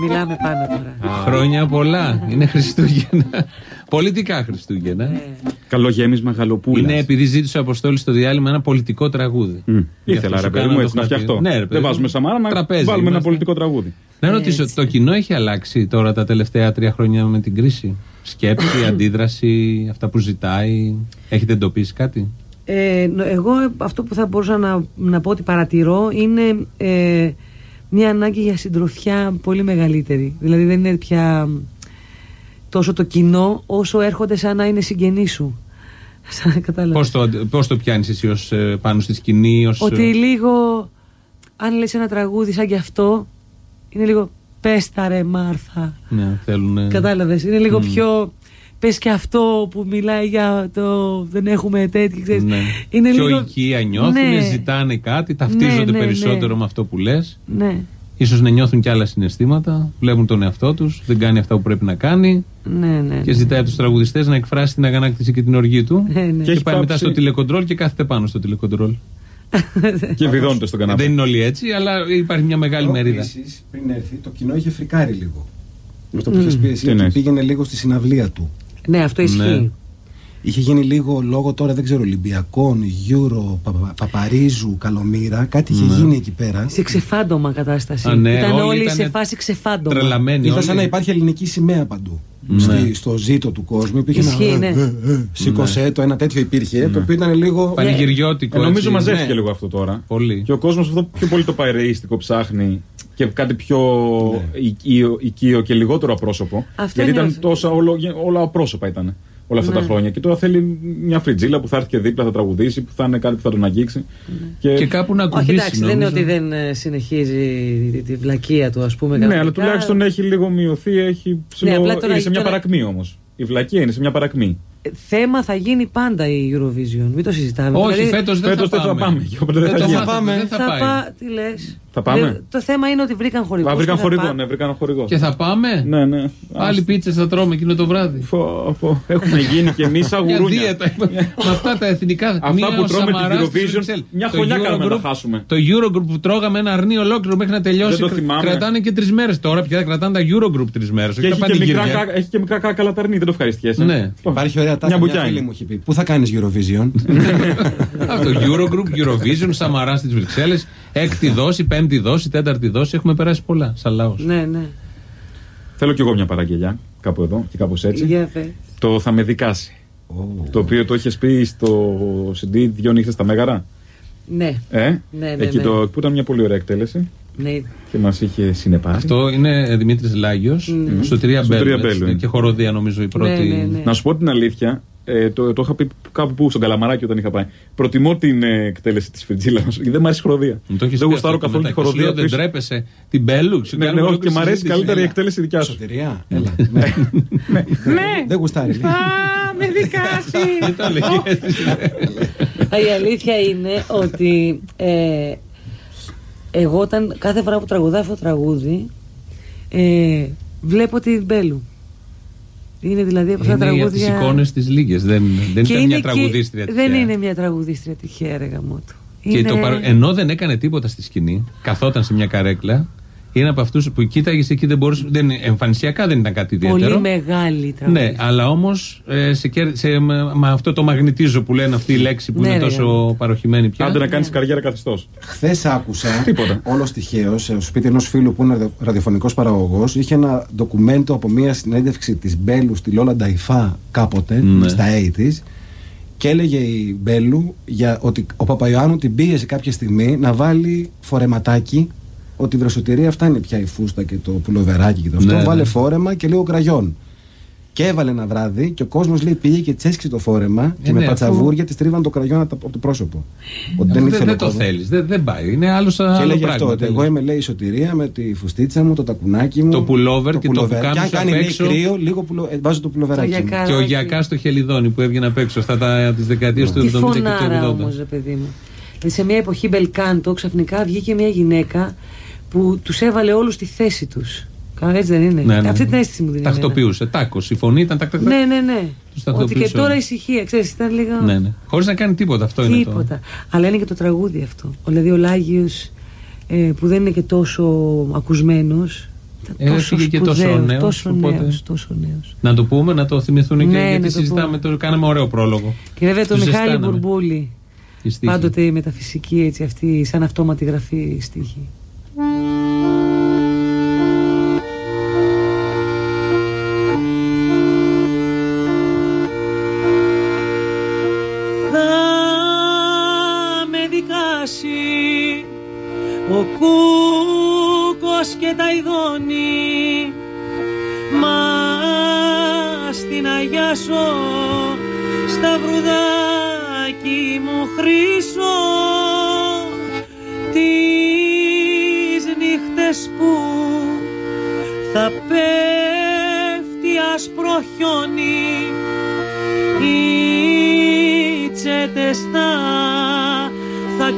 Μιλάμε πάνω τώρα. Χρόνια πολλά. Είναι Χριστούγεννα. Πολιτικά Χριστούγεννα. Ε, Καλό γέμισμα γαλοπούλας. Είναι επειδή ζήτησε ο Αποστόλης στο διάλειμμα ένα πολιτικό τραγούδι. Γι' Ήθελα αυτό ρε σου παιδί μου κάνω έτσι το να χαρτί. φτιαχτώ. Ναι, ρε παιδί Δεν μου. βάζουμε Σαμάρα να Τραπέζι βάλουμε ένα είμαστε. πολιτικό τραγούδι. Να ρωτήσω, το κοινό έχει αλλάξει τώρα τα τελευταία τρία χρόνια με την κρίση; Σκέψη, αντίδραση, αυτά που ζητάει; Έχετε εντοπίσει κάτι; Ε, νο- εγώ αυτό που θα μπορούσα να, να πω ότι παρατηρώ είναι ε, μια ανάγκη για συντροφιά πολύ μεγαλύτερη. Δηλαδή δεν είναι πια τόσο το κοινό όσο έρχονται σαν να είναι συγγενείς σου. Σαν κατάλαβες. Πώς το, πώς το πιάνεις εσύ ως, ε, πάνω στη σκηνή, ως, Ότι ε, λίγο, αν λες ένα τραγούδι σαν κι αυτό, είναι λίγο πες τα ρε Μάρθα. Ναι, θέλουν. Κατάλαβες, είναι λίγο πιο... Πες και αυτό που μιλάει για το δεν έχουμε τέτοιο, ξέρεις. Ναι. Είναι Πιο λίγο... οικία νιώθουν, Ναι. ζητάνε κάτι, ταυτίζονται Ναι, ναι, περισσότερο ναι. με αυτό που λες. Ναι, Ίσως να νιώθουν και άλλα συναισθήματα, βλέπουν τον εαυτό τους, δεν κάνει αυτά που πρέπει να κάνει ναι, ναι. και ζητάει από τους τραγουδιστές να εκφράσει την αγανάκτηση και την οργή του. Ναι, ναι. Και, έχει πάει μετά πάψει- στο τηλεκοντρόλ και κάθεται πάνω στο τηλεκοντρόλ. Και βιδώνεται στον καναπέ. Δεν είναι όλοι έτσι, αλλά υπάρχει μια μεγάλη μερίδα. Επίσης, πριν έρθει, το κοινό είχε φρικάρει λίγο. Με αυτό που είχες πει εσύ, Τι ότι εννοείς; πήγαινε λίγο στη συναυλία του. Ναι, αυτό ισχύει. Ναι. Είχε γίνει λίγο λόγω τώρα, δεν ξέρω, Ολυμπιακών, Euro, Πα- Πα- Παπαρίζου, Καλομήρα. Κάτι είχε γίνει εκεί πέρα. Σε ξεφάντωμα κατάσταση. Α, ναι, Ήταν όλοι όλοι ήτανε σε φάση ξεφάντωμα. Τρελαμένοι Ήταν όλοι. σαν να υπάρχει ελληνική σημαία παντού. Ναι. Στη- στο ζήτο του κόσμου υπήρχε Ισχύει, ένα. ναι. ε, ε, ε, Σήκωσε το, ένα τέτοιο υπήρχε. Το οποίο ήταν λίγο. Πανηγυριώτικο. Ε, νομίζω έτσι. μαζεύτηκε ναι. λίγο αυτό τώρα. Πολύ. Και ο κόσμος αυτό πιο πολύ το παρεΐστικο ψάχνει και κάτι πιο Ναι. οικείο, οικείο και λιγότερο απρόσωπο. Αυτό γιατί είναι ήταν αυτό. τόσα όλο, όλα απρόσωπα ήταν όλα αυτά Ναι. τα χρόνια. Και τώρα θέλει μια φριτζίλα που θα έρθει και δίπλα, θα τραγουδήσει, που θα είναι κάτι που θα τον αγγίξει. Και, Και κάπου να Όχι, ακουμπήσει. εντάξει, δεν είναι νομίζω. ότι δεν ε, συνεχίζει τη, τη βλακεία του, ας πούμε. ναι, αλλά κανονικά. τουλάχιστον έχει λίγο μειωθεί. Έχει ψηλό... Ναι, απλά τώρα- είναι σε μια τώρα- παρακμή όμως. Η βλακεία είναι σε μια παρακμή. Ε, Θέμα θα γίνει πάντα η Eurovision. Μην το συζητάμε. Όχι, Δηλαδή, φέτος δεν, φέτος θα δεν θα πάμε. πάμε. Και οπότε δεν Δεν θα το γίνει. μάθαμε, δεν θα, θα πάει. πά... Τι λες; Θα πάμε; το θέμα είναι ότι βρήκαν χορηγό. Α, βρήκαν χορηγό, ναι, βρήκαν χορηγό. Και θα πάμε; Ναι, ναι. Άλλοι πίτσε θα τρώμε εκείνο το βράδυ. Φω, φω. Έχουμε γίνει κι εμείς σαν Μια γουρούνια. δίαιτα. με αυτά τα εθνικά. Αυτά Μία που ο τρώμε την Σαμαράς στις Eurovision, Βρυξέλλες. μια Το χρονιά κάνουμε να Eurogroup- τα χάσουμε. Το Eurogroup που τρώγαμε ένα αρνί ολόκληρο μέχρι να τελειώσει. Δεν το θυμάμαι. Κρατάνε και τρεις μέρες. Τώρα πια κρατάνε τα Eurogroup τρεις μέρες. Και έχει και, μικρά, κα- έχει και μικρά κάκα λαταρνή, δεν το ευχαριστιέσαι. Ναι. Υπάρχει ωραία τάξη. Μια Μια, μπουκιά φίλη είναι. μου έχει πει. Πού θα κάνεις Eurovision; Αυτό Eurogroup, Eurovision, Σαμαρά στις Βρυξέλλες. Έκτη δόση, πέμπτη δόση, τέταρτη δόση. Έχουμε περάσει πολλά σαν λαός. Ναι, ναι. Θέλω κι εγώ μια παραγγελιά, κάπου εδώ και κάπως έτσι. Για πες. Το θα με δικάσει. Το οποίο το είχες πει στο CD Δυο νύχτες στα Μέγαρα. Ναι, Ε; Ναι, ναι, Εκεί ναι. το, που ήταν μια πολύ ωραία εκτέλεση ναι. και μας είχε συνεπάρει. Αυτό είναι Δημήτρης Λάγιος, Σωτηρία Σωτηρία Μπέλου. Μπέλου. έτσι, Και χοροδία νομίζω η πρώτη. Ναι, ναι, ναι. Να σου πω την αλήθεια, ε, το, το είχα πει κάπου που, στον Καλαμαράκι όταν είχα πάει. Προτιμώ την ε, εκτέλεση της Φιτζίλα γιατί δεν μου αρέσει η χοροδία. Μου το έχεις δεν πει γουστάρω αυτό καθόλου τη μετά. Και σου λέω, χοροδία. Δεν πίσω. τρέπεσαι την Μπέλου. σου Ναι, κάνουμε ναι, όχι, και ολόκληρη μου αρέσει συζήτηση. καλύτερα η Έλα. εκτέλεση δικιά σου. Σωτηρία. Έλα. Ναι. Δεν γουστάρει. λέει. με δικάσει. Δεν το έλεγες έτσι. Η αλήθεια είναι ότι ε, εγώ όταν κάθε φορά που τραγουδάω αυτό το τραγούδι ε, βλέπω την Μπέλου. Είναι δηλαδή από αυτά τα Είναι για τις τραγούδια. εικόνες της Λίγες. Δεν, δεν Και ήταν είναι μια και- τραγουδίστρια. Δεν τυχαία. είναι μια τραγουδίστρια τυχαία, ρε γαμότο. Και Είναι- το παρα- Ενώ δεν έκανε τίποτα στη σκηνή, καθόταν σε μια καρέκλα, είναι από αυτούς που κοίταγες εκεί δεν μπορούσε. Δεν, εμφανισιακά δεν ήταν κάτι Πολύ ιδιαίτερο. μεγάλη τραγουδίστρια. Ναι, αλλά όμως σε, κέρ- σε, με, με αυτό το μαγνητίζω που λένε αυτή η λέξη που Ναι, είναι ρε, τόσο γαμώτο. παροχημένη πια. Άντε να κάνεις καριέρα καθιστός. Χθες άκουσα, Τίποτα. όλος τυχαίως, στο σπίτι ενός φίλου που είναι ραδιοφωνικός παραγωγός, είχε ένα ντοκουμέντο από μια συνέντευξη της Μπέλου στη Λόλα Νταϊφά κάποτε, Ναι. στα 80s. Και έλεγε η Μπέλου για ότι ο Παπαϊωάννου την πίεσε κάποια στιγμή να βάλει φορεματάκι. Ότι η βρεσοτηρία φτάνει πια η φούστα και το πουλοβεράκι και το αυτό. Ναι, ναι. Βάλε φόρεμα και λίγο κραγιόν. Και έβαλε ένα βράδυ και ο κόσμος λέει πήγε και τη έσκησε το φόρεμα και ναι, με αφού- πατσαβούρια της τρίβαν το κραγιόν από το- από το πρόσωπο. Ότι δεν, ήθελε δεν ο το κόσμος. θέλεις. Δεν, δεν πάει. Είναι άλλος Και άλλο έλεγε πράγμα. αυτό, ότι τέλος. εγώ είμαι λέει η σωτηρία με τη φουστίτσα μου, το τακουνάκι μου. Το πουλόβερ και το πουλοβέρ. Και αν πουκάμισο κάνει απ' λέει έξω. κρύο, λίγο πουλο... ε, βάζω το πουλοβεράκι. Το μου. γιακά. Και ο Γιακάς στο χελιδόνι που έβγαινε απ' έξω αυτά τα τη δεκαετία του Τι 70 και του φωνάρα 80. όμως, ρε παιδί μου. Δηλαδή, σε μια εποχή μπελκάντο ξαφνικά βγήκε μια γυναίκα που τους έβαλε όλους στη θέση τους. Έτσι δεν είναι. Ναι, ναι. Αυτή ναι. την αίσθηση μου δίνει. Τακτοποιούσε. Ναι, ναι. Τάκος. Η φωνή ήταν τακτικό. Ναι, ναι, ναι. Ότι και τώρα ησυχία, ξέρεις, ήταν λίγο. Ναι, ναι. Χωρίς να κάνει τίποτα αυτό τίποτα. είναι. Τίποτα. Αλλά είναι και το τραγούδι αυτό. Ο, δηλαδή ο Λάγιος ε, που δεν είναι και τόσο ακουσμένος. Ε, και τόσο νέος. Τόσο, οπότε... νέος, τόσο νέος. Να το πούμε, να το θυμηθούν και ναι, γιατί συζητάμε, το, κάναμε ωραίο πρόλογο. Και βέβαια το Μιχάλη Μπουρμπούλη. Πάντοτε η μεταφυσική έτσι αυτή, σαν αυτόματη γραφή στίχη. Θα με δικάσει ο κούκος και τα ειδώνη. Μα την αγάσω σταυρουδάκι μου χρυσό. θα πέφτει άσπρο χιόνι. Οι τσέτες θα, θα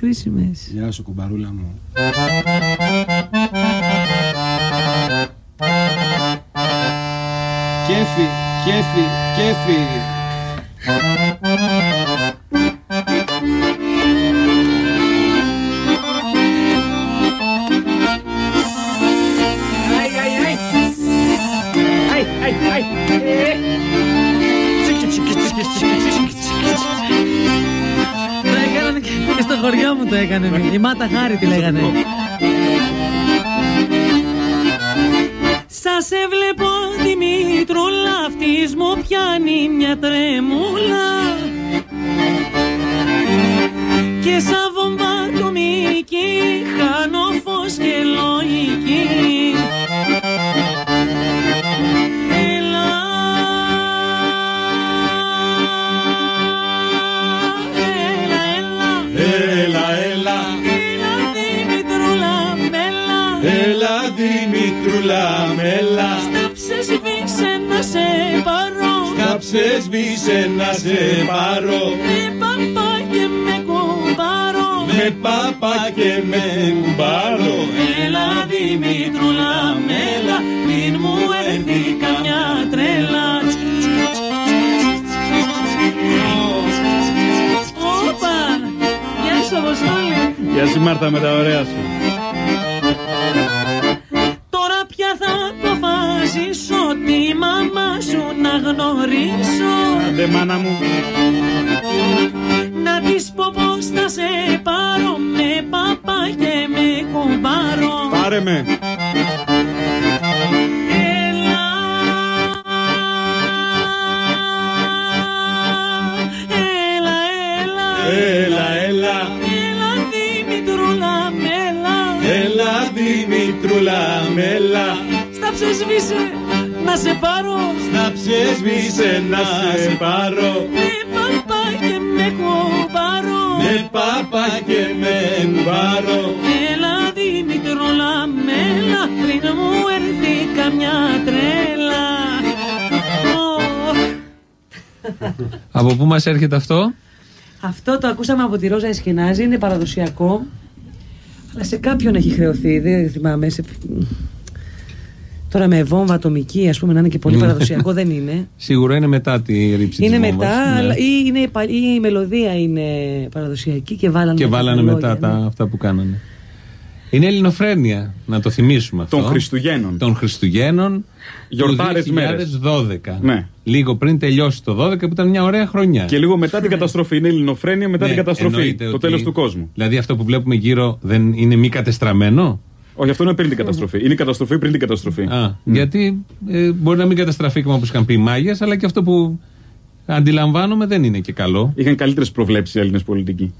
χρήσιμες. Γεια σου κουμπαρούλα μου. Κέφι, κέφι, κέφι. Ai, ai, ai. Ai, ai, ai χωριό μου το έκανε. Η Μάτα Χάρη τη λέγανε. Σας έβλεπω Δημήτρολα αυτής μου πιάνει μια τρεμούλα και σαν βομβά του Μίκη χάνω φως και λογική Δημητρούλα μελά Στάψε σβήσε να σε πάρω. Στάψε σβήσε να σε πάρω. Με παπά και με κουμπάρω Με παπά και με κουμπάρω Έλα Δημητρούλα μελά Μην μου έρθει καμιά τρέλα. Γεια σου Γεια σου Μάρτα με τα ωραία σου! Σου να γνωρίσω Άντε μάνα μου. Να της πω πως θα σε πάρω με παπά και με κουμπάρω Πάρε με. Έλα. Έλα, έλα. Έλα, έλα. Έλα Δημητρούλα μέλα Έλα Δημητρούλα μέλα Στα ψεσβήσε να σε πάρω Να ψεσβήσε να σε πάρω Με παπά και με κουμπάρω Με πάπα και με κουμπάρο Έλα Δημητρούλα μέλα Πριν μου έρθει καμιά τρέλα Ωχ. Από πού μας έρχεται αυτό, Αυτό το ακούσαμε από τη Ρόζα Εσκενάζη, είναι παραδοσιακό. Αλλά σε κάποιον έχει χρεωθεί, δεν θυμάμαι. Σε... Τώρα με βόμβα ατομική, ας πούμε, να είναι και πολύ Ναι. παραδοσιακό, δεν είναι. Σίγουρα είναι μετά τη ρήψη είναι της μετά, βόμβας, ναι. αλλά, ή, είναι, πα- ή η μελωδία είναι παραδοσιακή και βάλανε, Και μετά βάλανε τα μετά λόγια, τα, ναι. αυτά που κάνανε. Είναι ελληνοφρένεια, να το θυμίσουμε αυτό. Των Χριστουγέννων. Των Χριστουγέννων. Γιορτάρες του μέρες. 2012. Ναι. Λίγο πριν τελειώσει το 12 που ήταν μια ωραία χρονιά. Και λίγο μετά την καταστροφή. Είναι ελληνοφρένεια μετά Ναι, την καταστροφή. εννοείται Το ότι- τέλο του κόσμου. Δηλαδή αυτό που βλέπουμε γύρω δεν είναι μη κατεστραμμένο; Όχι, αυτό είναι πριν την καταστροφή. Είναι η καταστροφή πριν την καταστροφή. Α, Γιατί ε, μπορεί να μην καταστραφεί όπω είχαν πει οι μάγες, αλλά και αυτό που αντιλαμβάνομαι δεν είναι και καλό. Είχαν καλύτερες προβλέψεις οι Έλληνες πολιτικοί.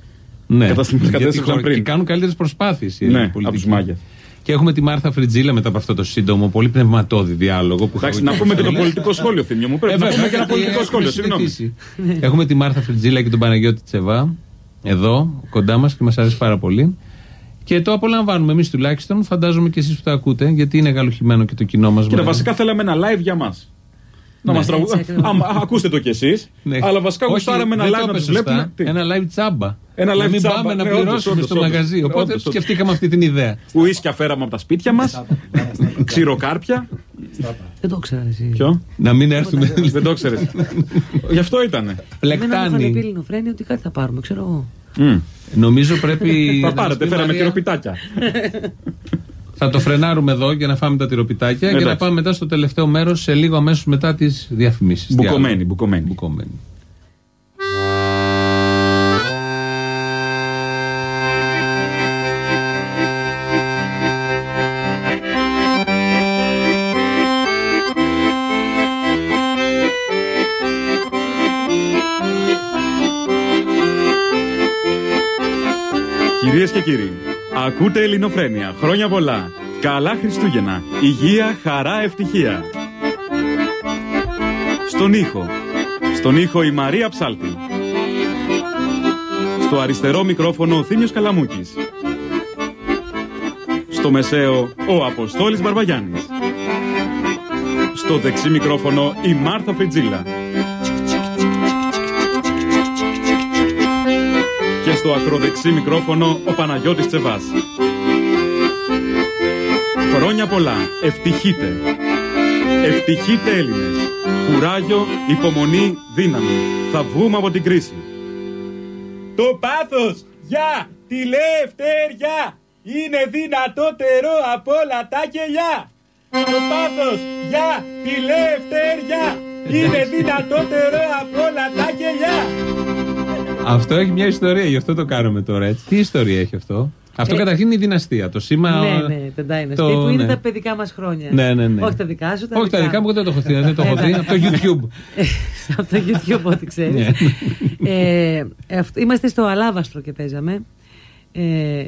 Ναι, Κατασ- γιατί κατέστρεψαν χω- πριν. και κάνουν καλύτερες προσπάθειες οι Ναι, Έλληνες από πολιτικοί. τους μάγες. Και έχουμε τη Μάρθα Φριτζίλα μετά από αυτό το σύντομο, πολύ πνευματώδη διάλογο. Που Εντάξει, είχαμε να πούμε και το πολλές. πολιτικό σχόλιο, Θήμιο μου. Πρέπει Ε, να βέβαια, πούμε και ένα γιατί πολιτικό έχουμε σχόλιο. Συγγνώμη. συνηθίσει. Έχουμε τη Μάρθα Φριτζίλα και τον Παναγιώτη Τσεβά εδώ κοντά μας και μας αρέσει πάρα πολύ. Και το απολαμβάνουμε εμείς τουλάχιστον. Φαντάζομαι και εσείς που το ακούτε, γιατί είναι γαλουχημένο και το κοινό μας. Κοίτα, βασικά θέλαμε ένα live για μας. Να Ναι. μας τραγουδά. Έτσι ακριβώς. Άμα- Ακούστε το κι εσείς. Αλλά βασικά γουστάραμε ένα live να τους βλέπουμε. Τι; Ένα live τσάμπα. Ένα να live μην τσάμπα. πάμε να Ναι, όντως, πληρώσουμε όντως, στο όντως. μαγαζί. Οπότε Όντως, όντως. σκεφτήκαμε αυτή την ιδέα. Ουίσκια φέραμε από τα σπίτια μας. Ξηροκάρπια. Δεν το ήξερα εσύ. Ποιο; Να μην έρθουμε. Δεν το ξέρεις. Γι' αυτό ήτανε. Εμένα μου είχαν πει Πλεκτάνη. Ελληνοφρένη ότι κάτι θα πάρουμε, ξέρω εγώ. Μμ. Νομίζω πρέπει. Θα να πάρετε, μας πει φέραμε Μαρία, τυροπιτάκια. Θα το φρενάρουμε εδώ για να φάμε τα τυροπιτάκια και να Εντάξει. πάμε μετά στο τελευταίο μέρος σε λίγο αμέσως μετά τις διαφημίσεις. Μπουκωμένη, μπουκωμένη. Μπουκωμένη. Κυρίες και κύριοι, ακούτε Ελληνοφρένια. Χρόνια πολλά. Καλά Χριστούγεννα. Υγεία, χαρά, ευτυχία. Στον ήχο. Στον ήχο η Μαρία Ψάλτη. Στο αριστερό μικρόφωνο ο Θήμιος Καλαμούκης. Στο μεσαίο ο Αποστόλης Μπαρμπαγιάννης. Στο δεξί μικρόφωνο η Μάρθα Φριτζίλα. Στο ακροδεξί μικρόφωνο ο Παναγιώτης Τσεβάς. Χρόνια πολλά. Ευτυχείτε. Ευτυχείτε Έλληνες. Κουράγιο, υπομονή, δύναμη. Θα βγούμε από την κρίση. Το πάθος για τη λευτεριά είναι δυνατότερο από όλα τα κελιά. Το πάθος για τη λευτεριά είναι δυνατότερο από όλα τα κελιά. Αυτό έχει μια ιστορία, γι' αυτό το κάνουμε τώρα έτσι. Τι ιστορία έχει αυτό; Αυτό Ε, καταρχήν είναι η δυναστεία. Το σήμα. ναι, ναι, το Dynasty το- που είναι ναι. τα παιδικά μας χρόνια. Ναι, ναι, ναι. Όχι τα δικά σου, τα Όχι τα δικά μου, δεν το έχω δει. Δεν το έχω δει. Από το YouTube. από το YouTube, ό,τι ξέρεις. Ναι. ε, αυτό- είμαστε στο Αλάβαστρο και παίζαμε. Ε,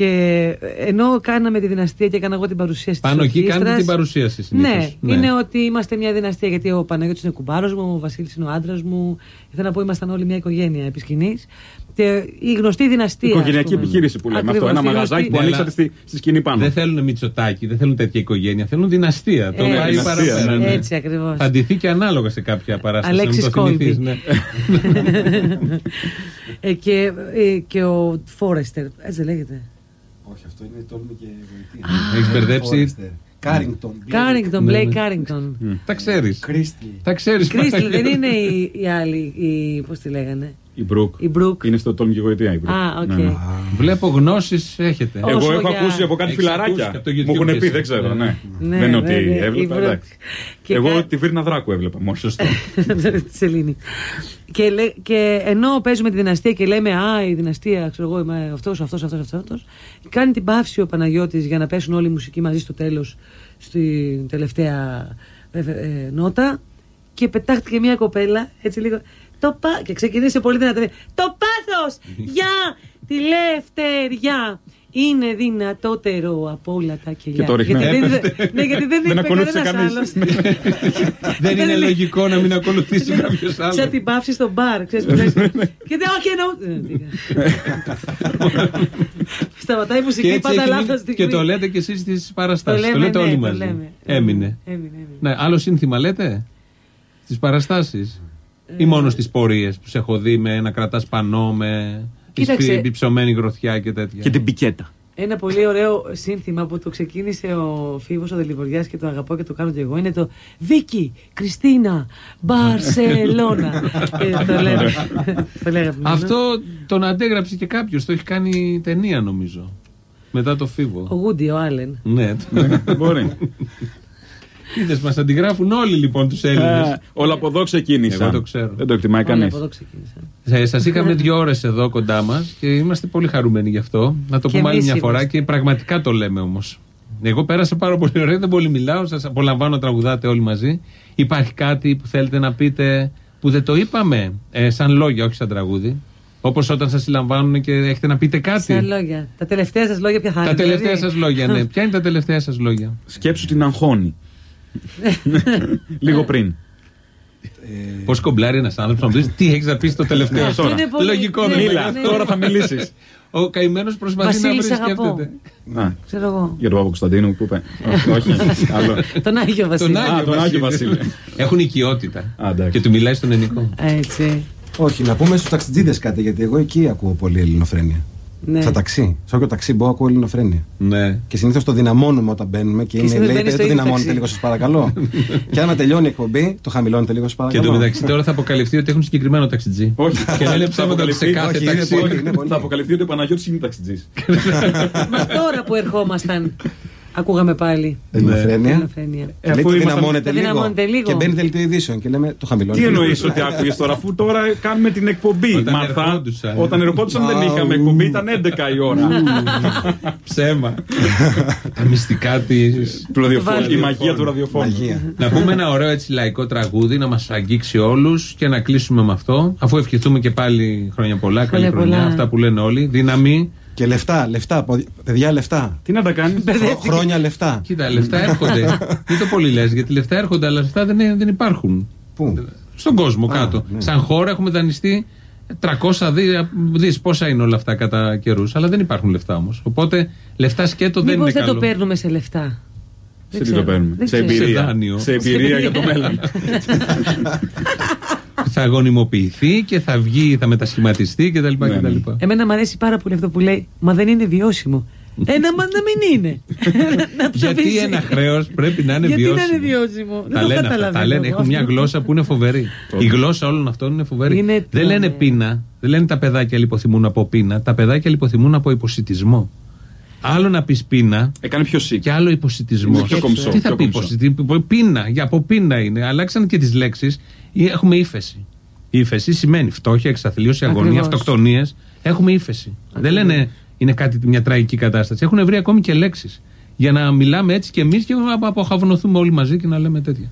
και ενώ κάναμε τη δυναστεία και έκανα εγώ την παρουσίαση Πάνω της εκεί κάνετε ορχήστρας, την παρουσίαση συνήθως. Ναι, Ναι. είναι ότι είμαστε μια δυναστεία γιατί ο Παναγιώτης είναι κουμπάρος μου, ο Βασίλης είναι ο άντρας μου. Ήθελα να πω ήμασταν όλοι μια οικογένεια επί σκηνής. τε- η γνωστή δυναστεία. Οικογενειακή ας πούμε. επιχείρηση που λέμε Ακριβώς, αυτό. Ένα η μαγαζάκι γνωστή- που Ναι, ανοίξατε αλλά- στη, στη σκηνή πάνω. Δεν θέλουν Μητσοτάκι, δεν θέλουν τέτοια οικογένεια, θέλουν δυναστεία. Το Ε, πάει δυναστεία, παραπέρα. ναι, ναι. Έτσι ακριβώς. Θα ντυθεί και ανάλογα σε κάποια παράσταση. να Αλέξης μην το θυμηθείς, Κόλμπη. ναι. ε, και, ε, και ο Φόρεστερ, έτσι δεν λέγεται. Όχι, αυτό είναι τόλμη και βοηθεία. Έχεις μπερδέψει; Κάρινγκτον. Κάρινγκτον, Ναι, Μπλέικ ναι. Κάρινγκτον. Τα ξέρεις. Κρίστη. Τα ξέρεις. Κρίστλ δεν είναι η, η άλλη, η, πώς τη λέγανε. Η Μπρουκ. Η Μπρουκ. Είναι στο τόλμη και γοητεία η Μπρουκ. Α, οκ. Ναι, ναι. Βλέπω γνώσεις έχετε. Όσο Εγώ έχω για- ακούσει από κάτι Έχεις ακούσει φιλαράκια. και από το Μου YouTube έχουν και πει, εσύ. δεν ξέρω. Ναι. Ναι. Ναι, Δεν είναι ναι, ότι ναι, η έβλεπα. Μπρουκ. εντάξει. Και Εγώ κα- τη Βίρνα Δράκου έβλεπα μόνο. Σωστό. της Σελήνη. Και, λέ- και ενώ παίζουμε τη δυναστεία και λέμε Α, η δυναστεία, ξέρω εγώ, είμαι αυτός, αυτός, αυτός, αυτός, αυτός», κάνει την παύση ο Παναγιώτης για να πέσουν όλοι οι μουσικοί μαζί στο τέλος, στην τελευταία ε, ε, νότα. Και πετάχτηκε μια κοπέλα, έτσι λίγο. Το πα... Και ξεκινήσε πολύ δυνατά. Το πάθος για τη λευτεριά είναι δυνατότερο από όλα τα κελιά. Και το ρίχνε. γιατί δεν, ναι, γιατί δεν, Δεν είπε ακολούθησε κανένας κανείς. άλλος. Δεν είναι λογικό να μην ακολουθήσει κάποιος άλλος. Σαν την παύση στο μπαρ, ξέρεις που λες. Και δεν, όχι εννοώ. Σταματάει η Και, μουσική έτσι πάντα έχει λάθος μείνει- στιγμή. και το λέτε και εσείς στις παραστάσεις. Το, λέμε, λέτε ναι, όλοι το μαζί. λέμε. Έμεινε. Έμεινε, έμεινε. Ναι, άλλο σύνθημα λέτε; Στις παραστάσεις. Ή μόνο στις πορείες που σε έχω δει με να κρατάς πανό, με Κοίταξε. υψωμένη γροθιά και τέτοια. Και την πικέτα. Ένα πολύ ωραίο σύνθημα που το ξεκίνησε ο Φίβος ο Δελιβοριάς και το αγαπώ και το κάνω και εγώ είναι το Βίκη, Κριστίνα, Μπαρσελώνα. Και το λέμε. Το λέγαμε. Αυτό τον αντέγραψε και κάποιος. Το έχει κάνει ταινία νομίζω. Μετά το Ο φίβο. Γούντι, ο Άλεν. Ναι. Μπορεί. Είδες, μας αντιγράφουν όλοι λοιπόν τους Έλληνες. Ε, Όλα από εδώ ξεκίνησαν. Εγώ το ξέρω. Δεν το εκτιμάει Όλοι κανείς. από εδώ ξεκίνησαν. Σας είχαμε δύο ώρες εδώ κοντά μας και είμαστε πολύ χαρούμενοι γι' αυτό. Να το Και πούμε άλλη εμείς μια φορά είμαστε. και πραγματικά το λέμε όμως. Εγώ πέρασα πάρα πολύ ωραία, δεν πολύ μιλάω, σας απολαμβάνω να τραγουδάτε όλοι μαζί. Υπάρχει κάτι που θέλετε να πείτε που δεν το είπαμε, ε, σαν λόγια, όχι σαν τραγούδι. Όπως όταν σας συλλαμβάνουν και έχετε να πείτε κάτι. Σε λόγια. Τα τελευταία σας λόγια ποια θα είναι. Τα τελευταία δηλαδή; σας λόγια, ναι. Ποια είναι τα τελευταία σας λόγια; Σκέψου την αγχώνη. Λίγο πριν. Πώς κομπλάρει ένας άνθρωπος να μου πεις τι έχεις να πεις στο τελευταίο Αυτό τώρα; είναι πολύ- Λογικό ναι, δεν ναι, Μίλα, ναι. τώρα θα μιλήσεις. Ο καημένος προσπαθεί Βασίλης, να σ' βρει αγαπώ. σκέφτεται. Ξέρω εγώ. Για τον Παπα Κωνσταντίνου που είπε. Όχι, άλλο. Τον Άγιο Βασίλη. Τον Α, τον Άγιο Βασίλη. Έχουν οικειότητα. Α, εντάξει. Και του μιλάει στον ελληνικό. Έτσι. Όχι, να πούμε στους ταξιτζίδες κάτι, γιατί εγώ εκεί ακούω πολύ ελληνοφρένεια. Ναι. Στα ταξί. Σε όποιο ταξί μπω, ακούω ελληνοφρένεια. Ναι. Και συνήθως το δυναμώνουμε όταν μπαίνουμε και, Και είναι συνήθως λέει, μπαίνεις δεν στο το ίδιο δυναμώνετε ταξί. λίγο, σας παρακαλώ. και άμα τελειώνει η εκπομπή, το χαμηλώνετε λίγο, σας Και παρακαλώ. το μεταξύ τώρα θα αποκαλυφθεί ότι έχουν συγκεκριμένο ταξιτζή. Όχι. Και λένε Θα ψέματα ότι σε αποκαλυφθεί- κάθε όχι, είναι ταξί. πολύ, είναι πολύ. Θα αποκαλυφθεί ότι ο Παναγιώτης είναι ταξιτζής. Μα τώρα που ερχόμασταν, ακούγαμε πάλι. Ελληνοφρένεια. Ελληνοφρένεια. Ε, Λέει, αφού το ήμασταν- δυναμώνετε Το λίγο. δυναμώνετε λίγο. Και μπαίνει δελτίο ειδήσεων και λέμε το χαμηλώνετε. Τι λίγο. εννοείς ότι άκουγες τώρα, αφού τώρα κάνουμε την εκπομπή. Όταν Μάρθα, ερχόντουσαν. όταν ερχόντουσαν δεν Αου. είχαμε εκπομπή, ήταν 11 η ώρα. Ψέμα. Τα μυστικά τη. Του ραδιοφώνου. Η Βάλτε. μαγεία του ραδιοφώνου. Μαγεία. Να πούμε ένα ωραίο έτσι λαϊκό τραγούδι να μας αγγίξει όλους και να κλείσουμε με αυτό. Αφού ευχηθούμε και πάλι χρόνια πολλά, καλή Χρόνια χρονιά. πολλά. Αυτά που λένε όλοι. Δύναμη. Και λεφτά, λεφτά, ποδι- παιδιά λεφτά. Τι να τα κάνεις; Χρο- Χρόνια λεφτά. Κοίτα, λεφτά έρχονται. Μην το πολύ λες, γιατί λεφτά έρχονται, αλλά λεφτά δεν, είναι- δεν υπάρχουν. Πού; Στον κόσμο Α, κάτω. ναι. Σαν χώρα έχουμε δανειστεί 300 δι, δις, πόσα είναι όλα αυτά κατά καιρούς. Αλλά δεν υπάρχουν λεφτά όμως. Οπότε λεφτά σκέτο δεν Μήπως είναι δεν καλό. το παίρνουμε σε λεφτά; Σε Δεν τι το ξέρω. παίρνουμε; Δεν Σε ξέρω. Σε εμπειρία. δάνειο. Σε εμπειρία για το μέλλον. θα γονιμοποιηθεί και θα βγει, θα μετασχηματιστεί κτλ. Ναι, ναι. κτλ. Εμένα μου αρέσει πάρα πολύ αυτό που λέει Μα δεν είναι βιώσιμο. Ένα μα να μην είναι. Να Γιατί ψοφήσει. ένα χρέος πρέπει να είναι Γιατί βιώσιμο. να είναι βιώσιμο; Τα Δεν το λένε αυτά. καταλαβαίνω Τα λένε. εγώ Έχουν μια αυτό. γλώσσα που είναι φοβερή. Η γλώσσα όλων αυτών είναι φοβερή. Είναι δεν τρομερή. λένε πείνα. Δεν λένε τα παιδάκια λιποθυμούν από πείνα. Τα παιδάκια λιποθυμούν από υποσυτισμό. Άλλο να πεις πείνα Έκανε πιο sick. και άλλο υποσυτισμός. Είναι πιο κομψό, Τι θα πιο πεις κομψό. υποσυτισμό. Πείνα. Για από πείνα είναι. Αλλάξαν και τις λέξεις. Έχουμε ύφεση. Η ύφεση σημαίνει φτώχεια, εξαθλίωση, αγωνία, Ακριβώς. αυτοκτονίες. Έχουμε ύφεση. Δεν λένε είναι κάτι μια τραγική κατάσταση. Έχουν βρει ακόμη και λέξεις. Για να μιλάμε έτσι και εμείς και να αποχαυνοθούμε όλοι μαζί και να λέμε τέτοια.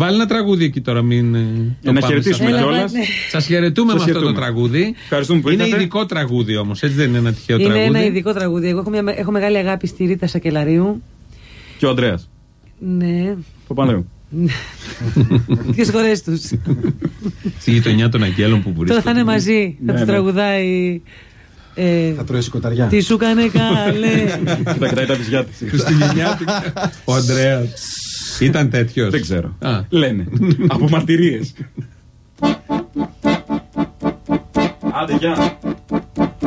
Βάλει ένα τραγούδι εκεί τώρα, μην. ε, το να πάμε χαιρετήσουμε σαν- Έλα, κιόλας. ναι. Σας χαιρετούμε Σας με αυτό το χαιρετούμε. τραγούδι. Ευχαριστούμε που Είναι ήρθατε. ειδικό τραγούδι όμως, έτσι δεν είναι ένα τυχαίο Είναι τραγούδι; ένα ειδικό τραγούδι. Εγώ έχω, μια, έχω μεγάλη αγάπη στη Ρίτα Σακελαρίου. Και ο Ανδρέας. Ναι. Παπανδρέου. Τι χωρέ τους. Στη γειτονιά των Αγγέλων που βρίσκονται. Τώρα θα είναι μαζί. Θα Ναι, τους ναι. τραγουδάει. ε, Θα τρώει σηκωταριά. Τι σου κάνε καλέ. Και τα κοιτάει τα βυζιά της. Χριστουγεννιάτικα. Ο Αντρέα. Ήταν τέτοιος. Δεν ξέρω. Α. Λένε. Από μαρτυρίες. Άντε, γεια.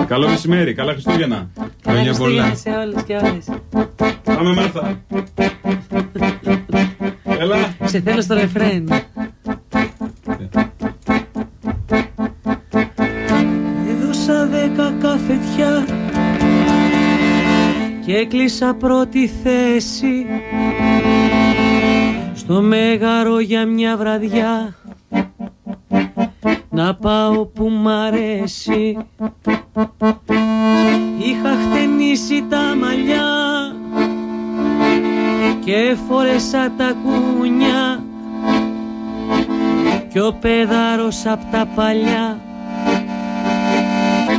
Καλό μεσημέρι, καλά Χριστούγεννα. Χρόνια πολλά. Χριστούγεννα σε όλες και όλες. Πάμε Μάρθα. Έλα. Σε θέλω στο ρεφρέν. Έδωσα δέκα καφετιά και έκλεισα πρώτη θέση στο μέγαρο για μια βραδιά. Να πάω που μ' αρέσει. Είχα χτενίσει τα μαλλιά και φόρεσα τα κούνια. Κι ο πέδαρος απ' τα παλιά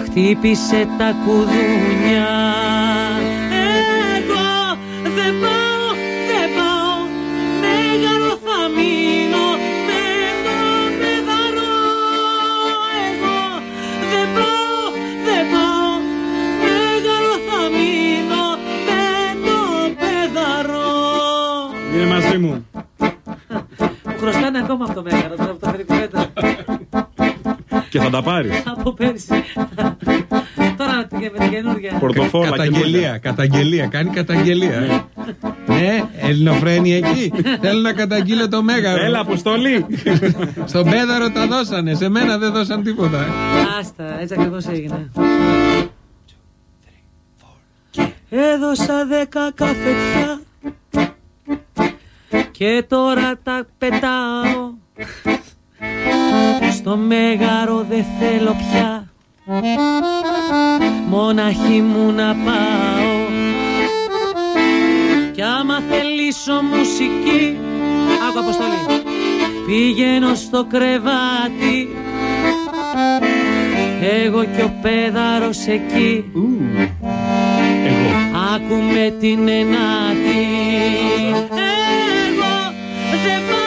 χτύπησε τα κουδούνια Μου χρωστάνε ακόμα αυτό μέγαρο τώρα που το φέρει κουβέντα Και θα τα πάρεις. από πέρσι Τώρα και με την καινούργια Πορτοφόλα και Καταγγελία, καταγγελία, κάνει καταγγελία. Ναι, ελληνοφρένη εκεί. Θέλω να καταγγείλω το μέγαρο. Έλα, αποστολή. Στον πέδαρο τα δώσανε, σε μένα δεν δώσαν τίποτα. Άστα, έτσι ακριβώς έγινε. Έδωσα δέκα καφετιά και τώρα τα πετάω. Στο μέγαρο δεν θέλω πια. Μοναχή μου να πάω. Κι άμα θελήσω μουσική άκου αποστολή. Πηγαίνω στο κρεβάτι. Εγώ κι ο πέδαρος εκεί. Εγώ. Άκουμε την ενάτη Cause